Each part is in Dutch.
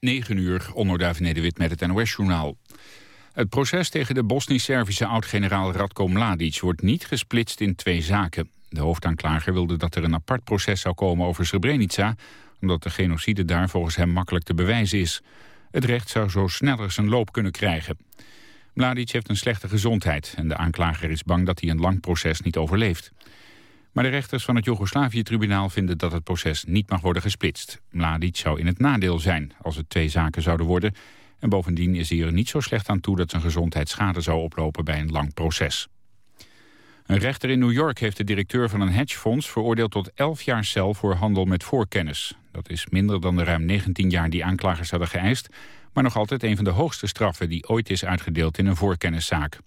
9 uur, onderduif Nederwit met het NOS-journaal. Het proces tegen de Bosnisch-Servische oud-generaal Radko Mladic wordt niet gesplitst in twee zaken. De hoofdaanklager wilde dat er een apart proces zou komen over Srebrenica, omdat de genocide daar volgens hem makkelijk te bewijzen is. Het recht zou zo sneller zijn loop kunnen krijgen. Mladic heeft een slechte gezondheid en de aanklager is bang dat hij een lang proces niet overleeft. Maar de rechters van het Joegoslavië-tribunaal vinden dat het proces niet mag worden gesplitst. Mladic zou in het nadeel zijn als het twee zaken zouden worden. En bovendien is hij er niet zo slecht aan toe dat zijn gezondheid schade zou oplopen bij een lang proces. Een rechter in New York heeft de directeur van een hedgefonds veroordeeld tot 11 jaar cel voor handel met voorkennis. Dat is minder dan de ruim 19 jaar die aanklagers hadden geëist, maar nog altijd een van de hoogste straffen die ooit is uitgedeeld in een voorkenniszaak.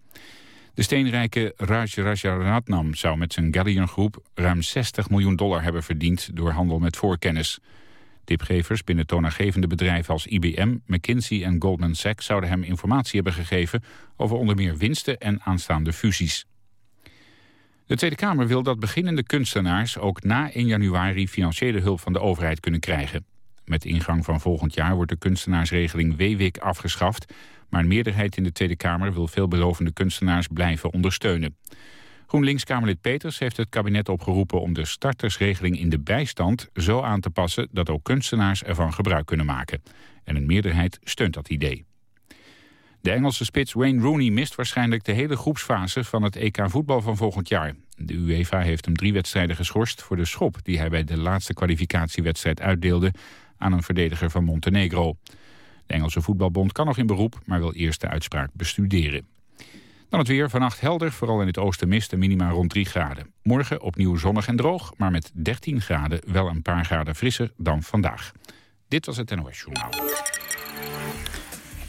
De steenrijke Raj Rajaratnam zou met zijn Galleon-groep ruim 60 miljoen dollar hebben verdiend door handel met voorkennis. Tipgevers binnen toonaangevende bedrijven als IBM, McKinsey en Goldman Sachs zouden hem informatie hebben gegeven over onder meer winsten en aanstaande fusies. De Tweede Kamer wil dat beginnende kunstenaars ook na 1 januari financiële hulp van de overheid kunnen krijgen. Met ingang van volgend jaar wordt de kunstenaarsregeling WWIC afgeschaft, maar een meerderheid in de Tweede Kamer wil veelbelovende kunstenaars blijven ondersteunen. GroenLinks-Kamerlid Peters heeft het kabinet opgeroepen om de startersregeling in de bijstand zo aan te passen dat ook kunstenaars ervan gebruik kunnen maken. En een meerderheid steunt dat idee. De Engelse spits Wayne Rooney mist waarschijnlijk de hele groepsfase van het EK voetbal van volgend jaar. De UEFA heeft hem drie wedstrijden geschorst voor de schop die hij bij de laatste kwalificatiewedstrijd uitdeelde aan een verdediger van Montenegro. De Engelse voetbalbond kan nog in beroep, maar wil eerst de uitspraak bestuderen. Dan het weer, vannacht helder, vooral in het oosten mist en minima rond 3 graden. Morgen opnieuw zonnig en droog, maar met 13 graden wel een paar graden frisser dan vandaag. Dit was het NOS Journaal.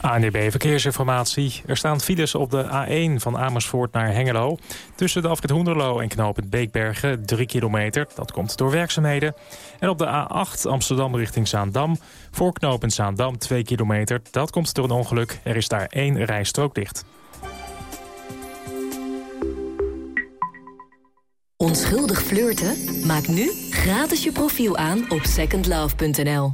ANDB Verkeersinformatie. Er staan files op de A1 van Amersfoort naar Hengelo. Tussen de afrit Hoenderloo en knooppunt Beekbergen 3 kilometer. Dat komt door werkzaamheden. En op de A8 Amsterdam richting Zaandam. Voor knooppunt Zaandam 2 kilometer. Dat komt door een ongeluk. Er is daar één rijstrook dicht. Onschuldig flirten? Maak nu gratis je profiel aan op secondlove.nl.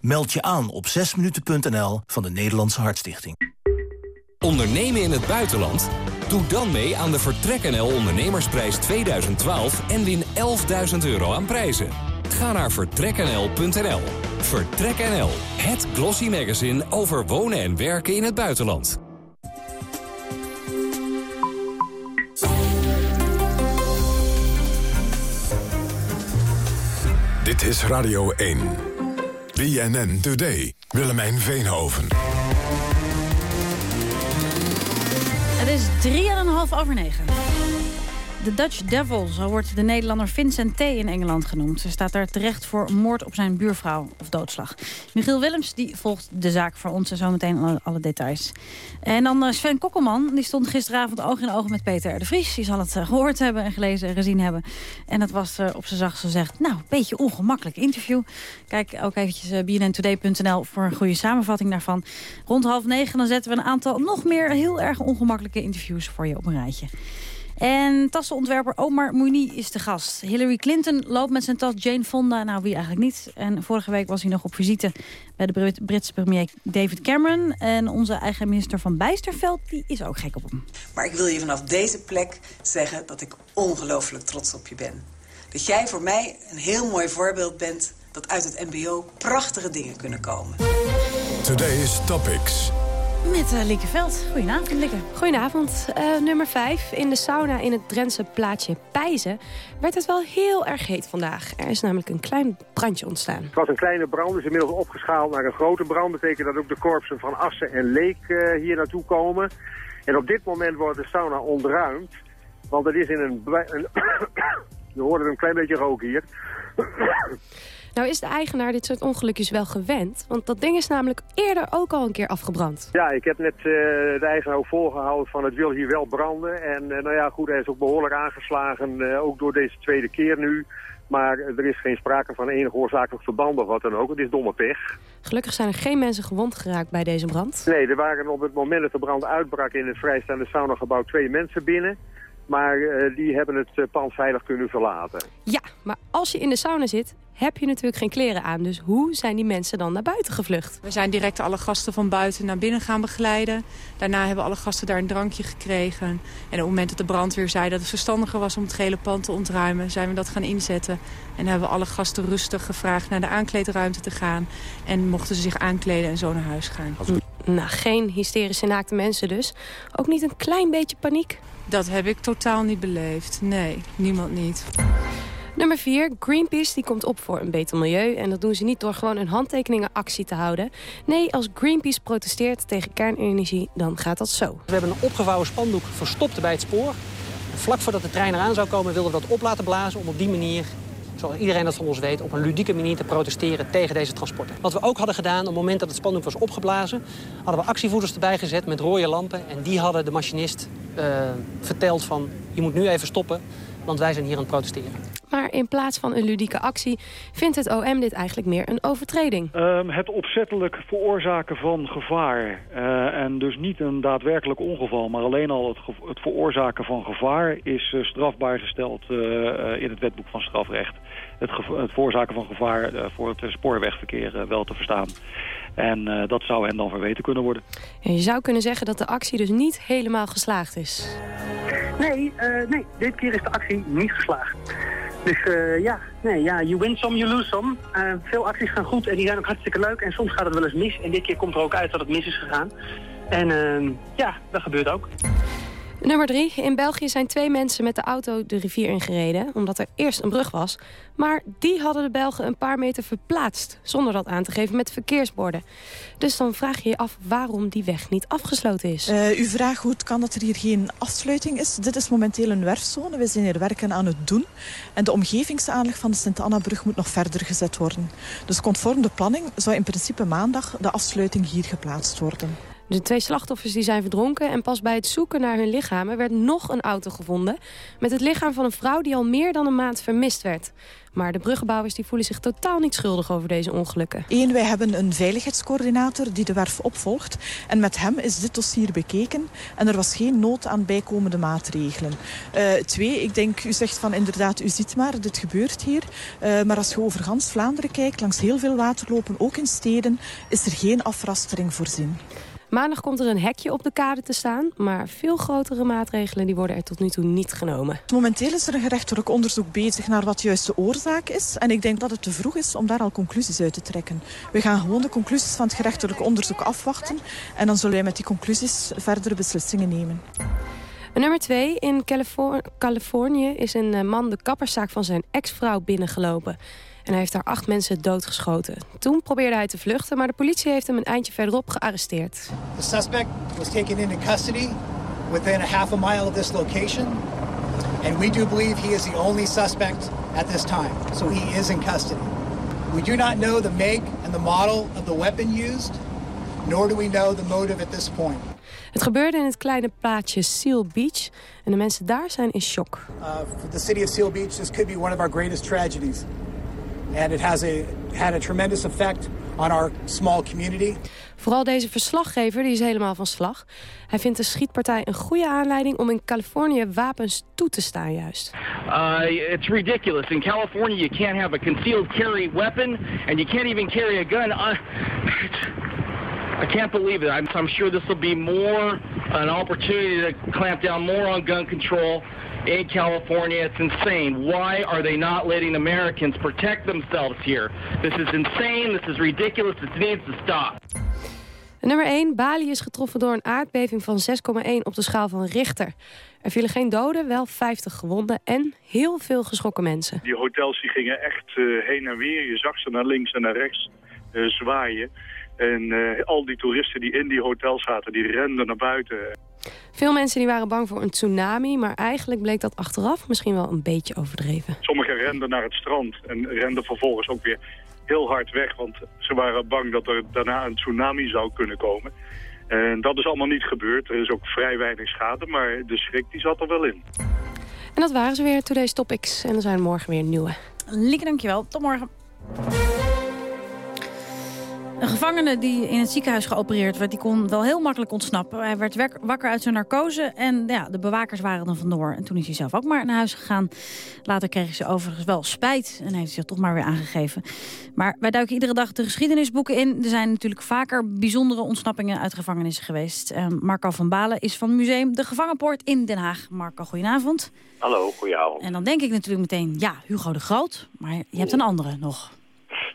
Meld je aan op 6minuten.nl van de Nederlandse Hartstichting. Ondernemen in het buitenland? Doe dan mee aan de Vertrek NL Ondernemersprijs 2012 en win 11.000 euro aan prijzen. Ga naar vertreknl.nl. Vertrek NL, het glossy magazine over wonen en werken in het buitenland. Dit is Radio 1. BNN Today. Willemijn Veenhoven. Het is 3,5 over 9. De Dutch Devil, zo wordt de Nederlander Vincent T. in Engeland genoemd. Ze staat daar terecht voor moord op zijn buurvrouw of doodslag. Michiel Willems die volgt de zaak voor ons en zometeen alle, details. En dan eh, Sven Kokkelman, die stond gisteravond oog in oog met Peter de Vries. Die zal het eh, gehoord hebben en gelezen en gezien hebben. En dat was uh, op zijn zacht gezegd, nou, een beetje ongemakkelijk interview. Kijk ook eventjes bnntoday.nl voor een goede samenvatting daarvan. Rond half negen dan zetten we een aantal nog meer heel erg ongemakkelijke interviews voor je op een rijtje. En tassenontwerper Omar Mouni is de gast. Hillary Clinton loopt met zijn tas Jane Fonda. Nou, wie eigenlijk niet. En vorige week was hij nog op visite bij de Britse premier David Cameron. En onze eigen minister van Bijsterveld, die is ook gek op hem. Maar ik wil je vanaf deze plek zeggen dat ik ongelooflijk trots op je ben. Dat jij voor mij een heel mooi voorbeeld bent dat uit het mbo prachtige dingen kunnen komen. Today's Topics. Met uh, Lieke Veld. Goedenavond, Lieke. Goedenavond. Uh, nummer 5. In de sauna in het Drentse plaatsje Pijzen werd het wel heel erg heet vandaag. Er is namelijk een klein brandje ontstaan. Het was een kleine brand, is inmiddels opgeschaald naar een grote brand. Dat betekent dat ook de korpsen van Assen en Leek uh, hier naartoe komen. En op dit moment wordt de sauna ontruimd. Want het is in een... een je hoorde een klein beetje rook hier. Nou is de eigenaar dit soort ongelukjes wel gewend. Want dat ding is namelijk eerder ook al een keer afgebrand. Ja, ik heb net uh, de eigenaar ook volgehouden van het wil hier wel branden. En uh, nou ja, goed, hij is ook behoorlijk aangeslagen, uh, ook door deze tweede keer nu. Maar er is geen sprake van enig oorzakelijk verband of wat dan ook. Het is domme pech. Gelukkig zijn er geen mensen gewond geraakt bij deze brand. Nee, er waren op het moment dat de brand uitbrak in het vrijstaande saunagebouw twee mensen binnen. Maar uh, die hebben het uh, pand veilig kunnen verlaten. Ja, maar als je in de sauna zit, heb je natuurlijk geen kleren aan. Dus hoe zijn die mensen dan naar buiten gevlucht? We zijn direct alle gasten van buiten naar binnen gaan begeleiden. Daarna hebben alle gasten daar een drankje gekregen. En op het moment dat de brandweer zei dat het verstandiger was om het gele pand te ontruimen... zijn we dat gaan inzetten. En hebben we alle gasten rustig gevraagd naar de aankleedruimte te gaan. En mochten ze zich aankleden en zo naar huis gaan. Nou, geen hysterische naakte mensen dus. Ook niet een klein beetje paniek? Dat heb ik totaal niet beleefd. Nee, niemand niet. Nummer 4. Greenpeace die komt op voor een beter milieu. En dat doen ze niet door gewoon een handtekeningenactie te houden. Nee, als Greenpeace protesteert tegen kernenergie, dan gaat dat zo. We hebben een opgevouwen spandoek verstopt bij het spoor. Vlak voordat de trein eraan zou komen wilden we dat op laten blazen... om op die manier, zoals iedereen dat van ons weet... op een ludieke manier te protesteren tegen deze transporten. Wat we ook hadden gedaan, op het moment dat het spandoek was opgeblazen... hadden we actievoerders erbij gezet met rode lampen. En die hadden de machinist uh, verteld van... je moet nu even stoppen, want wij zijn hier aan het protesteren. Maar in plaats van een ludieke actie vindt het OM dit eigenlijk meer een overtreding. Um, het opzettelijk veroorzaken van gevaar. Uh, en dus niet een daadwerkelijk ongeval, maar alleen al het, het veroorzaken van gevaar... is uh, strafbaar gesteld uh, in het wetboek van strafrecht. Het, het veroorzaken van gevaar voor het spoorwegverkeer wel te verstaan. En uh, dat zou hen dan verweten kunnen worden. En je zou kunnen zeggen dat de actie dus niet helemaal geslaagd is. Nee, uh, nee dit keer is de actie niet geslaagd. Dus uh, ja, nee, ja, you win some, you lose some. veel acties gaan goed en die zijn ook hartstikke leuk. En soms gaat het wel eens mis. En dit keer komt er ook uit dat het mis is gegaan. En ja, dat gebeurt ook. Nummer 3. In België zijn twee mensen met de auto de rivier ingereden... omdat er eerst een brug was. Maar die hadden de Belgen een paar meter verplaatst... zonder dat aan te geven met verkeersborden. Dus dan vraag je je af waarom die weg niet afgesloten is. Uh, u vraagt hoe het kan dat er hier geen afsluiting is. Dit is momenteel een werfzone. We zijn hier werken aan het doen. En de omgevingsaanleg van de Sint-Anna-brug moet nog verder gezet worden. Dus conform de planning zou in principe maandag de afsluiting hier geplaatst worden. De twee slachtoffers die zijn verdronken en pas bij het zoeken naar hun lichamen werd nog een auto gevonden. Met het lichaam van een vrouw die al meer dan een maand vermist werd. Maar de bruggenbouwers die voelen zich totaal niet schuldig over deze ongelukken. Eén, wij hebben een veiligheidscoördinator die de werf opvolgt. En met hem is dit dossier bekeken. En er was geen nood aan bijkomende maatregelen. Uh, twee, ik denk, u zegt van inderdaad, u ziet maar, dit gebeurt hier. Uh, maar als je over gans Vlaanderen kijkt, langs heel veel waterlopen, ook in steden, is er geen afrastering voorzien. Maandag komt er een hekje op de kade te staan... maar veel grotere maatregelen die worden er tot nu toe niet genomen. Momenteel is er een gerechtelijk onderzoek bezig naar wat juist de oorzaak is. En ik denk dat het te vroeg is om daar al conclusies uit te trekken. We gaan gewoon de conclusies van het gerechtelijk onderzoek afwachten... en dan zullen wij met die conclusies verdere beslissingen nemen. Nummer 2. In Californië is een man de kapperszaak van zijn ex-vrouw binnengelopen. En hij heeft daar acht mensen doodgeschoten. Toen probeerde hij te vluchten, maar de politie heeft hem een eindje verderop gearresteerd. The suspect was taken into custody within a half a mile of this location. And we do believe he is the only suspect at this time. So he is in custody. We do not know the make and the model of the weapon used, nor do we know the motive at this point. Het gebeurde in het kleine plaatsje Seal Beach. En de mensen daar zijn in shock. Uh, for the city of Seal Beach, this could be one of our greatest tragedies. And it has a, had a tremendous effect on our small community. Vooral deze verslaggever die is helemaal van slag. Hij vindt de schietpartij een goede aanleiding om in Californië wapens toe te staan juist. Uh, it's ridiculous. In California you can't have a concealed carry weapon and you can't even carry a gun. Uh, I can't believe it. I'm, I'm sure this will be more an opportunity to clamp down more on gun control in California. It's insane. Why are they not letting Americans protect themselves here? This is insane. This is ridiculous. It needs to stop. Nummer 1. Bali is getroffen door een aardbeving van 6,1 op de schaal van Richter. Er vielen geen doden, wel 50 gewonden en heel veel geschrokken mensen. Die hotels die gingen echt uh, heen en weer. Je zag ze naar links en naar rechts uh, zwaaien. En uh, al die toeristen die in die hotels zaten, die renden naar buiten. Veel mensen die waren bang voor een tsunami, maar eigenlijk bleek dat achteraf misschien wel een beetje overdreven. Sommigen renden naar het strand en renden vervolgens ook weer heel hard weg, want ze waren bang dat er daarna een tsunami zou kunnen komen. En dat is allemaal niet gebeurd. Er is ook vrij weinig schade, maar de schrik die zat er wel in. En dat waren ze weer, Today's Topics. En er zijn morgen weer nieuwe. Lieke, dankjewel. Tot morgen. Een gevangene die in het ziekenhuis geopereerd werd... die kon wel heel makkelijk ontsnappen. Hij werd wakker uit zijn narcose en ja, de bewakers waren dan vandoor. En toen is hij zelf ook maar naar huis gegaan. Later kreeg ze overigens wel spijt en heeft zich toch maar weer aangegeven. Maar wij duiken iedere dag de geschiedenisboeken in. Er zijn natuurlijk vaker bijzondere ontsnappingen uit gevangenissen geweest. Marco van Balen is van Museum De Gevangenpoort in Den Haag. Marco, goedenavond. Hallo, goedenavond. En dan denk ik natuurlijk meteen, ja, Hugo de Groot. Maar je hebt een andere nog.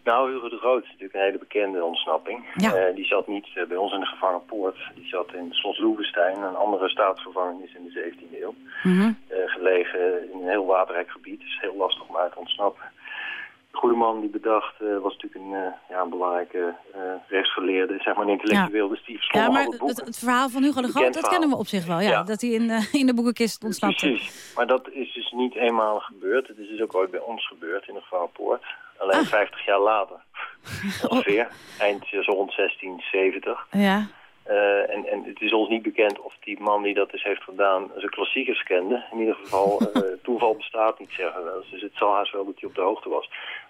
Nou, Hugo de Groot is natuurlijk een hele bekende ontsnapping. Ja. Uh, die zat niet uh, bij ons in de gevangenpoort. Die zat in Slot Loevestein, een andere staatsgevangenis in de 17e eeuw. Mm -hmm. uh, gelegen in een heel waterrijk gebied. Dus heel lastig om uit te ontsnappen. De goede man die bedacht was natuurlijk een, ja, een belangrijke rechtsgeleerde, zeg maar een intellectueel. Ja. Dus die ja, maar het, het, verhaal van Hugo de Groot, dat kennen we op zich wel. Ja, ja. Dat hij in, in de boekenkist ontsnapte. Precies, maar dat is dus niet eenmaal gebeurd. Het is dus ook ooit bij ons gebeurd in de gevangenpoort. Alleen Ah. 50 jaar later. Ongeveer. Eind zo rond 1670. Ja. Uh, en, en het is ons niet bekend of die man die dat dus heeft gedaan zijn klassiekers kende. In ieder geval, uh, toeval bestaat niet, zeggen we. Dus het zal haast wel dat hij op de hoogte was.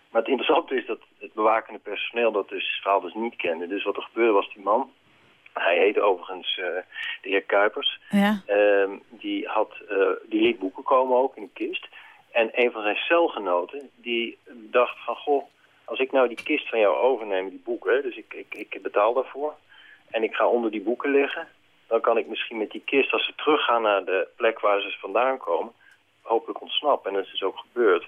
Maar het interessante is dat het bewakende personeel dat dus het verhaal dus niet kende. Dus wat er gebeurde was die man, hij heette overigens uh, de heer Kuipers. Ja. Uh, die, had, die liet boeken komen ook in een kist. En een van zijn celgenoten, die dacht van, goh, als ik nou die kist van jou overneem, die boeken, dus ik, ik, ik betaal daarvoor, en ik ga onder die boeken liggen, dan kan ik misschien met die kist, als ze teruggaan naar de plek waar ze vandaan komen, hopelijk ontsnappen. En dat is dus ook gebeurd.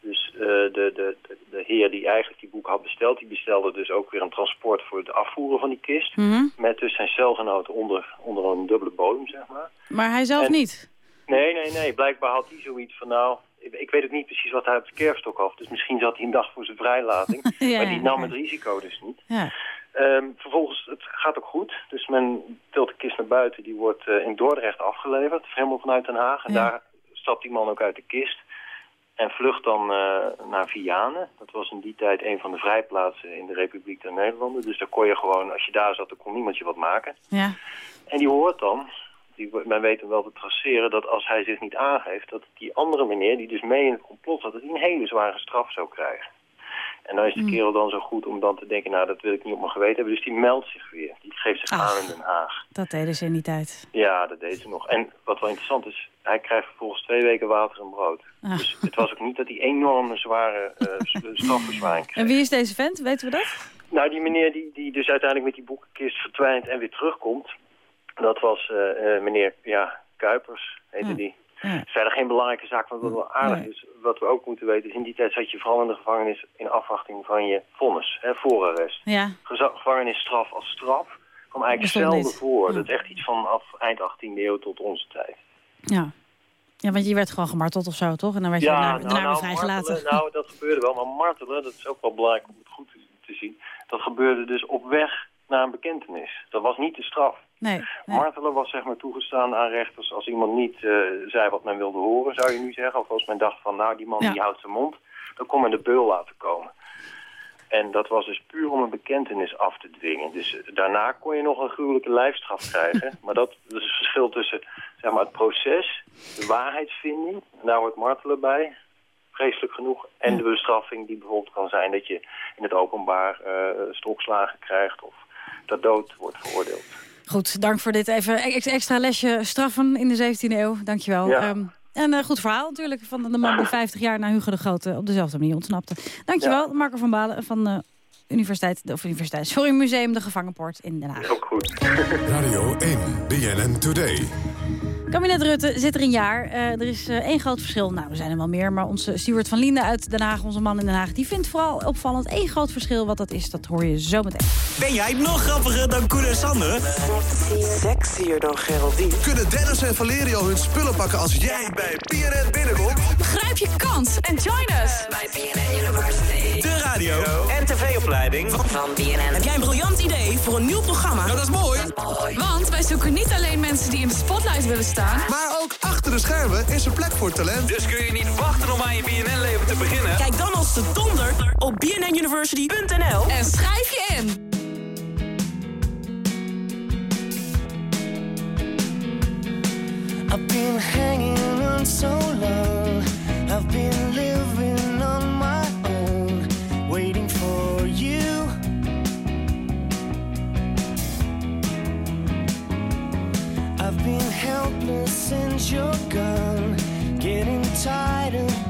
Dus uh, de, de, de, heer die eigenlijk die boek had besteld, die bestelde dus ook weer een transport voor het afvoeren van die kist. Mm -hmm. Met dus zijn celgenoten onder, onder een dubbele bodem, zeg maar. Maar hij zelf en, niet? Nee, nee, nee. Blijkbaar had hij zoiets van, nou, ik, weet ook niet precies wat hij op de kerfstok had. Dus misschien zat hij een dag voor zijn vrijlating. ja, maar die nam het risico dus niet. Ja. Um, vervolgens, het gaat ook goed. Dus men tilt de kist naar buiten. Die wordt uh, in Dordrecht afgeleverd. Helemaal vanuit Den Haag. En Ja. daar stapt die man ook uit de kist. En vlucht dan uh, naar Vianen. Dat was in die tijd een van de vrijplaatsen in de Republiek der Nederlanden. Dus daar kon je gewoon, als je daar zat, dan kon niemand je wat maken. Ja. En die hoort dan, die, men weet hem wel te traceren, dat als hij zich niet aangeeft... dat die andere meneer, die dus mee in het complot zat, dat hij een hele zware straf zou krijgen. En dan is de Mm. kerel dan zo goed om dan te denken, nou, dat wil ik niet op mijn geweten hebben. Dus die meldt zich weer. Die geeft zich Ach. aan in Den Haag. Dat deden ze in die tijd. Ja, dat deed ze nog. En wat wel interessant is, hij krijgt vervolgens twee weken water en brood. Ah. Dus het was ook niet dat hij enorme zware uh, strafverzwaring kreeg. En wie is deze vent? Weten we dat? Nou, die meneer die, die dus uiteindelijk met die boekenkist verdwijnt en weer terugkomt... dat was uh, uh, meneer ja, Kuipers, heette Ja. die. Ja. Verder geen belangrijke zaak, want wat wel aardig Nee. is... wat we ook moeten weten is, in die tijd zat je vooral in de gevangenis... in afwachting van je vonnis, hè, voorarrest. Ja. Gevangenisstraf als straf kwam eigenlijk zelden voor. Ja. Dat is echt iets van eind 18e eeuw tot onze tijd. Ja. Ja, want je werd gewoon gemarteld of zo, toch? En dan werd je daarna, daarna weer vrijgelaten. martelen, nou, dat gebeurde wel. Maar martelen, dat is ook wel belangrijk om het goed te, te zien. Dat gebeurde dus op weg naar een bekentenis. Dat was niet de straf. Nee. nee. Martelen was zeg maar toegestaan aan rechters als iemand niet eh, zei wat men wilde horen, zou je nu zeggen. Of als men dacht van, nou, die man Ja. die houdt zijn mond, dan kon men de beul laten komen. En dat was dus puur om een bekentenis af te dwingen. Dus eh, daarna kon je nog een gruwelijke lijfstraf krijgen. maar dat, dat is het verschil tussen zeg maar, het proces, de waarheidsvinding, en daar hoort martelen bij, vreselijk genoeg. En de bestraffing die bijvoorbeeld kan zijn dat je in het openbaar eh stokslagen krijgt of ter dood wordt veroordeeld. Goed, dank voor dit even ex- extra lesje straffen in de 17e eeuw. Dankjewel. Ja. Ehm, en een goed verhaal natuurlijk van de man die 50 jaar na Hugo de Grote op dezelfde manier ontsnapte. Dankjewel, Marco van Balen van de Universiteit, of Universiteit, sorry, Museum de Gevangenpoort in Den Haag. Ook goed. Radio 1, BNN Today. Kabinet Rutte zit er een jaar. Eh, er is eh, één groot verschil. Nou, er zijn er wel meer. Maar onze Stuart van Linden uit Den Haag, onze man in Den Haag... die vindt vooral opvallend één groot verschil. Wat dat is, dat hoor je zo meteen. Ben jij nog grappiger dan Koen en Sander? Sexier dan Geraldine. Kunnen Dennis en Valerio hun spullen pakken als jij bij PNN binnenkomt? Grijp je kans en join us bij BNN University. De radio en tv-opleiding van BNN. Heb jij een briljant idee voor een nieuw programma? Nou, dat is mooi. Want wij zoeken niet alleen mensen die in de spotlight willen staan... Maar ook achter Achter de schermen is er plek voor talent. Dus kun je niet wachten om aan je BNN-leven te beginnen? Kijk dan als de donder op bnnuniversity.nl en schrijf je in. I've been hanging on so long. I've been living helpless since you're gone, getting of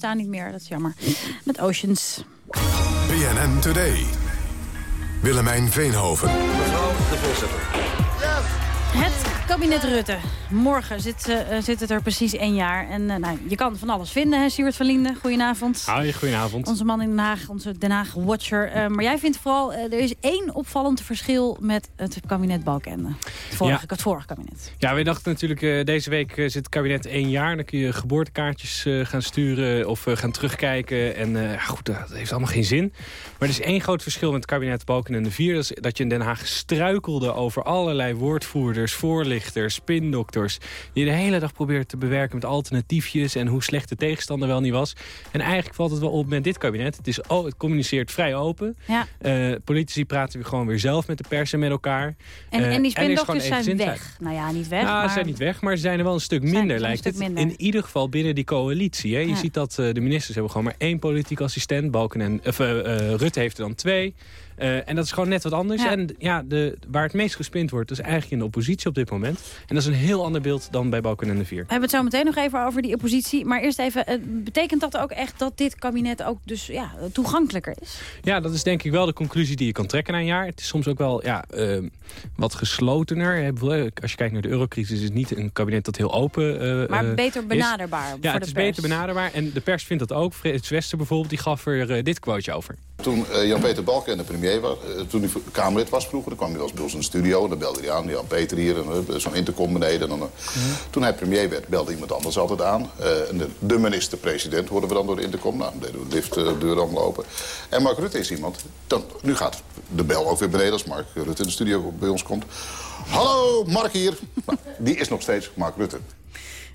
bestaan niet meer, dat is jammer. Met Oceans. BNN Today. Willemijn Veenhoven. Mevrouw de voorzitter. Het kabinet Rutte. Morgen zit, eh, zit het er precies één jaar. En eh, nou, je kan van alles vinden, hè, Siewert van Linden. Goedenavond. Hoi, goedenavond. Onze man in Den Haag, onze Den Haag-watcher. Eh, maar jij vindt vooral, eh, er is één opvallend verschil met het kabinet Balkenende. Het vorige, het vorige kabinet. Ja, wij dachten natuurlijk, eh, deze week eh, zit het kabinet één jaar. Dan kun je geboortekaartjes eh, gaan sturen of eh, gaan terugkijken. En eh, goed, dat heeft allemaal geen zin. Maar er is één groot verschil met het kabinet Balkenende 4. Dat is dat je in Den Haag struikelde over allerlei woordvoerders, voorlichters, Die de hele dag probeerden te bewerken met alternatiefjes en hoe slecht de tegenstander wel niet was. En eigenlijk valt het wel op met dit kabinet. Het, is, oh, het communiceert vrij open. Ja. Eh, politici praten weer gewoon weer zelf met de pers en met elkaar. En, Eh, en die is gewoon spindokters zijn weg. Nou ja, niet weg, Nou, maar... ze zijn niet weg, maar ze zijn er wel een stuk minder, zijn lijkt stuk het. minder. In ieder geval binnen die coalitie. Hè. Je Ja. ziet dat eh, de ministers hebben gewoon maar één politiek assistent. Balken en, of, eh, eh, Rutte heeft er dan twee. Eh, en dat is gewoon net wat anders. Ja. En ja, de, waar het meest gespind wordt, is eigenlijk in de oppositie op dit moment. En dat is een heel ander beeld dan bij Balken en de Vier. We hebben het zo meteen nog even over die oppositie. Maar eerst even, eh, betekent dat ook echt dat dit kabinet ook dus ja, toegankelijker is? Ja, dat is denk ik wel de conclusie die je kan trekken na een jaar. Het is soms ook wel ja, eh, wat geslotener. Als je kijkt naar de eurocrisis, is het niet een kabinet dat heel open uh, Maar beter is. benaderbaar Ja, het de is pers. beter benaderbaar. En de pers vindt dat ook. Frits Wester bijvoorbeeld, die gaf er eh, dit quoteje over. Toen Jan-Peter Balken de premier was, toen hij Kamerlid was vroeger... dan kwam hij wel eens bij ons in de studio en dan belde hij aan. Jan-Peter hier, en zo'n intercom beneden. En dan, eh, Toen hij premier werd, belde iemand anders altijd aan. Eh, en de, de minister-president hoorden we dan door de intercom. Nou, dan deden we de lift, de deur allemaal open. En Mark Rutte is iemand... Dan, nu gaat de bel ook weer beneden als Mark Rutte in de studio bij ons komt. Hallo, Mark hier. Die is nog steeds Mark Rutte.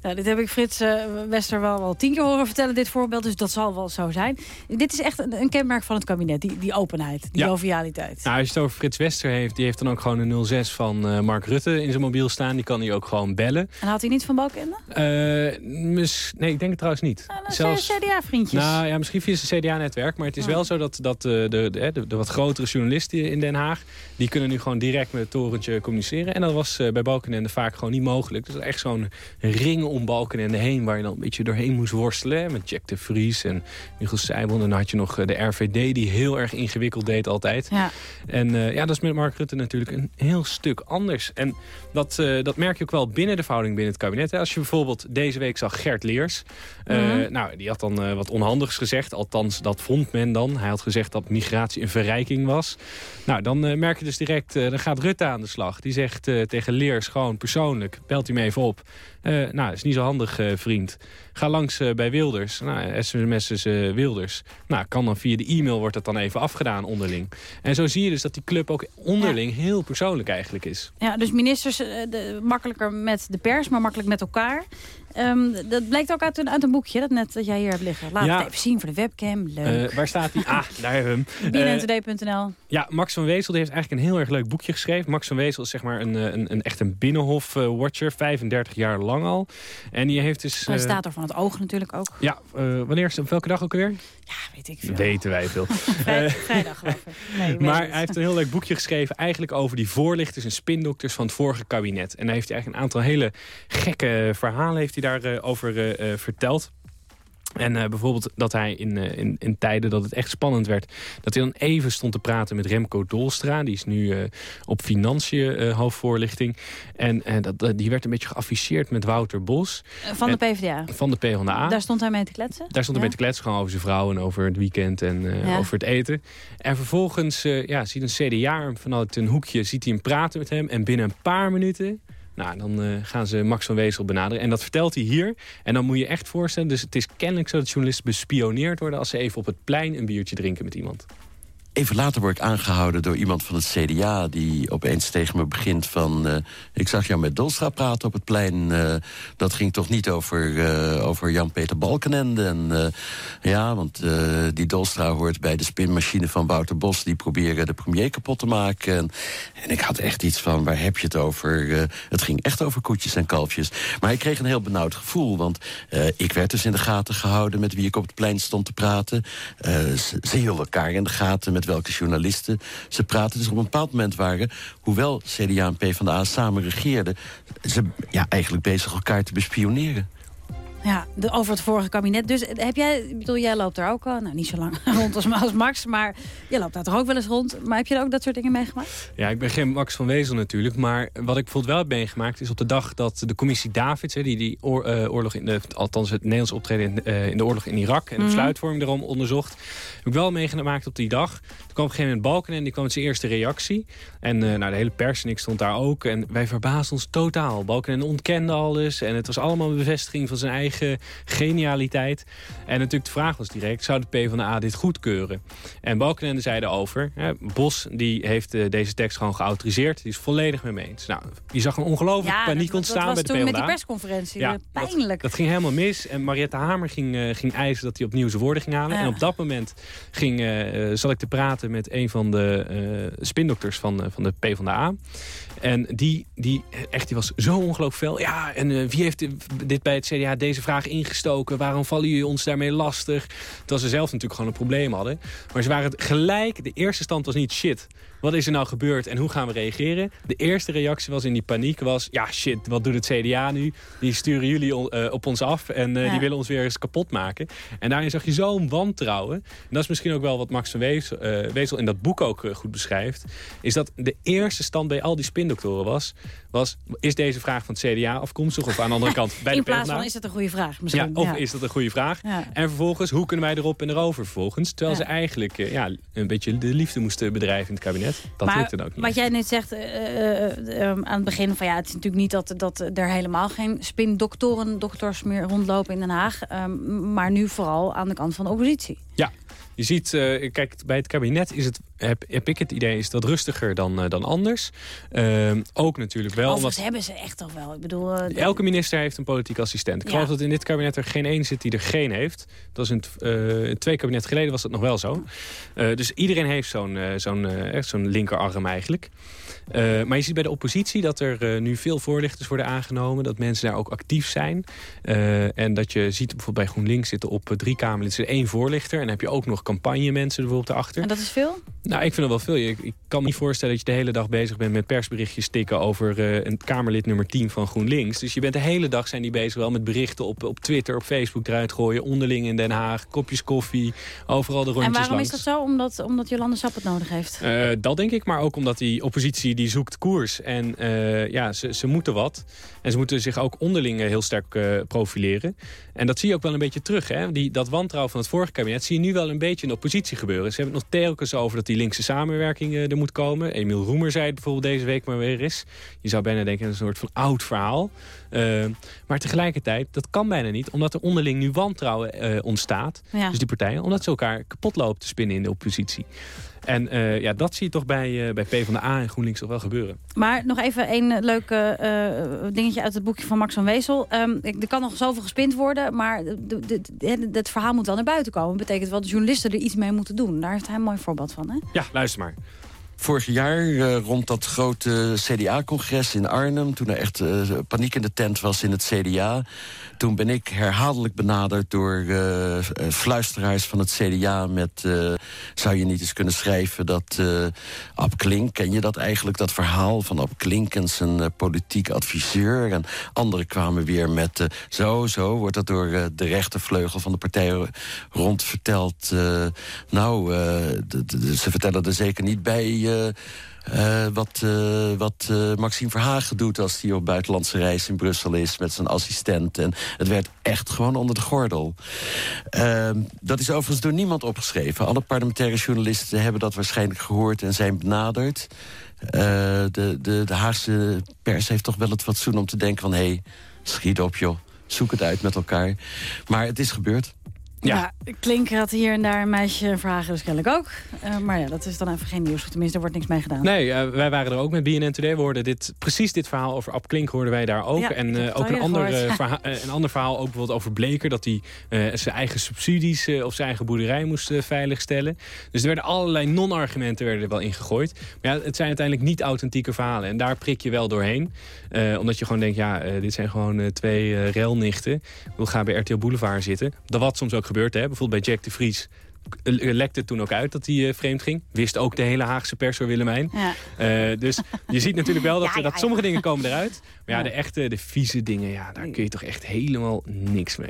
Nou, dit heb ik Frits uh, Wester wel, wel tien keer horen vertellen, dit voorbeeld. Dus dat zal wel zo zijn. Dit is echt een, een kenmerk van het kabinet, die, die openheid, die Ja. jovialiteit. Nou, als je het over Frits Wester heeft, die heeft dan ook gewoon een 06 van eh, Mark Rutte in zijn mobiel staan. Die kan hij ook gewoon bellen. En had hij niet van Balkenende? Eh, mis- nee, ik denk het trouwens niet. Nou, CDA-vriendjes. Nou ja, misschien via zijn CDA-netwerk. Maar het is Oh. wel zo dat, dat eh, de, de, de, wat grotere journalisten in Den Haag... die kunnen nu gewoon direct met het torentje communiceren. En dat was eh, bij Balkenende vaak gewoon niet mogelijk. Dus echt zo'n ring om Balkenende heen... waar je dan een beetje doorheen moest worstelen. hè, Met Jack de Vries en Michiel Seibel. En dan had je nog eh, de RVD die heel erg ingewikkeld deed altijd. Ja. En eh, ja, dat is met Mark Rutte natuurlijk een heel stuk anders. En dat, eh, dat merk je ook wel binnen de verhouding binnen het kabinet. hè. Als je bijvoorbeeld deze week zag Gert Leers. Mhm. Nou, die had dan wat onhandigs gezegd. Althans, dat vond men dan. Hij had gezegd dat migratie een verrijking was. Nou, dan merk je dus direct, dan gaat Rutte aan de slag. Die zegt tegen Leers gewoon persoonlijk, belt hij me even op. Eh, nou, is niet zo handig, eh, vriend. Ga langs eh, bij Wilders. Nou, sms'en uh, Wilders. Nou, kan dan via de e-mail wordt dat dan even afgedaan onderling. En zo zie je dus dat die club ook onderling heel persoonlijk eigenlijk is. Ja, dus ministers de, makkelijker met de pers, maar makkelijk met elkaar. Ehm, dat blijkt ook uit een, uit een boekje dat net dat jij hier hebt liggen. Laat Ja. het even zien voor de webcam. Leuk. Eh, waar staat die? Ah, daar hebben we hem. BNNTD.nl. Ja, Max van Wezel die heeft eigenlijk een heel erg leuk boekje geschreven. Max van Wezel is zeg maar een, eh, een, een echt een binnenhof-watcher, 35 jaar lang al. En die heeft dus... eh, Presentator van het oog natuurlijk ook. ja, wanneer is het? Op welke dag ook alweer? Ja, weet ik veel. Weten wij veel. Vrij- vrijdag geloof ik. Nee, ik weet maar hij heeft een heel leuk boekje geschreven... eigenlijk over die voorlichters en spindokters van het vorige kabinet. En hij heeft eigenlijk een aantal hele gekke verhalen heeft hij daarover over eh, eh, verteld. En eh, bijvoorbeeld dat hij in, eh, in, in tijden dat het echt spannend werd... dat hij dan even stond te praten met Remco Dolstra. Die is nu eh, op financiën eh, hoofdvoorlichting. En eh, dat, die werd een beetje geafficheerd met Wouter Bos. Eh, Van de PvdA. Van de PvdA. Daar stond hij mee te kletsen. Daar stond hij Ja. met de klets gewoon over zijn vrouw en over het weekend en eh, Ja. over het eten. En vervolgens eh, ja, ziet een CDA vanuit een hoekje ziet hij hem praten met hem. En binnen een paar minuten nou, dan eh, gaan ze Max van Wezel benaderen. En dat vertelt hij hier. En dan moet je echt voorstellen, dus het is kennelijk zo dat journalisten bespioneerd worden... als ze even op het plein een biertje drinken met iemand. Even later word ik aangehouden door iemand van het CDA... die opeens tegen me begint van... eh, ik zag jou met Dolstra praten op het plein. eh, dat ging toch niet over, eh, over Jan-Peter Balkenende? En, ja, want die Dolstra hoort bij de spinmachine van Wouter Bos... die proberen de premier kapot te maken. En, en ik had echt iets van, waar heb je het over? Het ging echt over koetjes en kalfjes. Maar ik kreeg een heel benauwd gevoel. Want ik werd dus in de gaten gehouden... met wie ik op het plein stond te praten. Ze hielden elkaar in de gaten met welke journalisten ze praten. Dus op een bepaald moment waren, hoewel CDA en PvdA samen regeerden... ze ja, eigenlijk bezig elkaar te bespioneren. Ja, de, over het vorige kabinet. Dus heb jij, ik bedoel, jij loopt daar ook al, nou niet zo lang rond als, als Max, maar jij loopt daar toch ook wel eens rond. Maar heb je er ook dat soort dingen meegemaakt? Ja, ik ben geen Max van Wezel natuurlijk. Maar wat ik bijvoorbeeld wel heb meegemaakt... is op de dag dat de commissie Davids... Hè, die die oor- eh, oorlog in de, althans het Nederlands optreden in, eh, in de oorlog in Irak... en de Mhm. besluitvorming daarom onderzocht... heb ik wel meegemaakt op die dag. Toen kwam op een gegeven moment Balken en die kwam met zijn eerste reactie. En eh, nou, de hele pers en ik stond daar ook. En wij verbaasden ons totaal. Balken ontkende alles. En het was allemaal een bevestiging van zijn eigen genialiteit. En natuurlijk de vraag was direct... zou de PvdA dit goedkeuren? En Balkenende zei erover... Hè, Bos die heeft eh, deze tekst gewoon geautoriseerd. Die is volledig mee mee eens. Nou, je zag een ongelooflijke Ja, paniek dat, ontstaan dat bij de toen PvdA. met die persconferentie. Ja, Eh, Pijnlijk. Dat ging helemaal mis. En Mariette Hamer ging, eh, ging eisen dat hij opnieuw zijn woorden ging halen. Ja. En op dat moment ging, eh, zat ik te praten met een van de spindokters van, van de PvdA. En die, die, echt, die was zo ongelooflijk fel. Ja, en eh, wie heeft dit bij het CDA deze vraag ingestoken? Waarom vallen jullie ons daarmee lastig? Terwijl ze zelf natuurlijk gewoon een probleem hadden. Maar ze waren het gelijk. De eerste stand was niet shit. Wat is er nou gebeurd en hoe gaan we reageren? De eerste reactie was in die paniek was... ja, shit, wat doet het CDA nu? Die sturen jullie on- eh, op ons af en eh, Ja. die willen ons weer eens kapot maken. En daarin zag je zo'n wantrouwen. En dat is misschien ook wel wat Max van Wezel, eh, Wezel in dat boek ook goed beschrijft. Is dat de eerste stand bij al die spindoktoren was... was is deze vraag van het CDA afkomstig of aan de andere kant bij In de plaats PvdA? van, is dat een goede vraag misschien? Ja, of Ja. is dat een goede vraag? Ja. En vervolgens, hoe kunnen wij erop en erover vervolgens? Terwijl ze eigenlijk eh, ja, een beetje de liefde moesten bedrijven in het kabinet. Dat maar lukte dan ook niet. wat jij net zegt eh, eh, aan het begin van ja, het is natuurlijk niet dat, dat er helemaal geen spindoktoren, dokters meer rondlopen in Den Haag. ehm, maar nu vooral aan de kant van de oppositie. Ja, je ziet, eh, kijk, bij het kabinet is het heb, heb ik het idee, is dat rustiger dan, eh, dan anders. Ehm, ook natuurlijk wel... Overigens hebben ze echt toch wel. Ik bedoel, eh, Elke minister heeft een politiek assistent. Ik Ja. geloof dat in dit kabinet er geen één zit die er geen heeft. Dat is een, eh, twee kabinetten geleden was dat nog wel zo. Dus iedereen heeft zo'n zo'n echt zo'n linkerarm eigenlijk. Maar je ziet bij de oppositie dat er nu veel voorlichters worden aangenomen. Dat mensen daar ook actief zijn. En dat je ziet bijvoorbeeld bij GroenLinks zitten op drie Kamerleden één voorlichter. En dan heb je ook nog campagnemensen bijvoorbeeld erachter. En dat is veel? Nou, ik vind dat wel veel. Ik, ik kan me niet voorstellen dat je de hele dag bezig bent met persberichtjes tikken over eh, een Kamerlid nummer 10 van GroenLinks. Dus je bent de hele dag zijn die bezig wel met berichten op, op Twitter, op Facebook eruit gooien. Onderling in Den Haag, kopjes koffie, overal de rondjes En waarom langs. is dat zo? Omdat, omdat Jolande Sap het nodig heeft. Eh, dat denk ik, maar ook omdat die oppositie die zoekt koers. En eh, ja, ze, ze moeten wat. En ze moeten zich ook onderling eh, heel sterk eh, profileren. En dat zie je ook wel een beetje terug. Hè? Die, dat wantrouwen van het vorige kabinet zie je nu wel een beetje in de oppositie gebeuren. Ze hebben het nog telkens over dat die linkse samenwerking eh, er moet komen. Emiel Roemer zei het bijvoorbeeld deze week maar weer eens. Je zou bijna denken, dat is een soort van oud verhaal. Maar tegelijkertijd, dat kan bijna niet. Omdat er onderling nu wantrouwen ontstaat. Ja. Dus die partijen, omdat ze elkaar kapot lopen te spinnen in de oppositie. En eh, ja, dat zie je toch bij, eh bij PvdA en GroenLinks toch wel gebeuren. Maar nog even een eh, leuk dingetje uit het boekje van Max van Wezel. Ik- er kan nog zoveel gespind worden, maar het verhaal moet wel naar buiten komen. Dat betekent wel dat journalisten er iets mee moeten doen. Daar heeft hij een mooi voorbeeld van. Hè? Ja, luister maar. Vorig jaar, eh, rond dat grote CDA-congres in Arnhem... toen er echt eh, paniek in de tent was in het CDA... toen ben ik herhaaldelijk benaderd door eh, fluisteraars van het CDA... met, zou je niet eens kunnen schrijven dat Ab Klink... ken je dat eigenlijk, dat verhaal van Ab Klink en zijn politiek adviseur... en anderen kwamen weer met... zo, zo, wordt dat door de rechtervleugel van de partij rond verteld. nou, ze vertellen er zeker niet bij... eh, eh, wat eh, wat Maxime Verhagen doet als hij op buitenlandse reis in Brussel is met zijn assistent. En het werd echt gewoon onder de gordel. Ehm, dat is overigens door niemand opgeschreven. Alle parlementaire journalisten hebben dat waarschijnlijk gehoord en zijn benaderd. De, de, de Haagse pers heeft toch wel het fatsoen om te denken van... hé, hey, schiet op joh, zoek het uit met elkaar. Maar het is gebeurd. Ja. Klink had hier en daar een meisje vragen, dus kennelijk ook. Eh, maar ja, dat is dan even geen nieuws. Tenminste, er wordt niks mee gedaan. Nee, eh, wij waren er ook met BNN Today. We hoorden dit, precies dit verhaal over Ab Klink hoorden wij daar ook. Ja, en eh, ook een ander, gehoord. verha- eh, een ander verhaal ook bijvoorbeeld over Bleker... dat hij zijn eigen subsidies of zijn eigen boerderij moest veiligstellen. Dus er werden allerlei non-argumenten werden er wel ingegooid. Maar ja, het zijn uiteindelijk niet authentieke verhalen. En daar prik je wel doorheen. Omdat je gewoon denkt, ja, dit zijn gewoon twee relnichten. We gaan bij RTL Boulevard zitten. Dat wat soms ook gebeurt, hè. bijvoorbeeld bij Jack de Vries lekte toen ook uit dat hij eh, vreemd ging. Wist ook de hele Haagse pers door Willemijn. Ja. Eh, dus je ziet natuurlijk wel dat, Ja, ja, dat sommige dingen komen eruit. Maar ja, de echte, de vieze dingen, ja, daar kun je toch echt helemaal niks mee.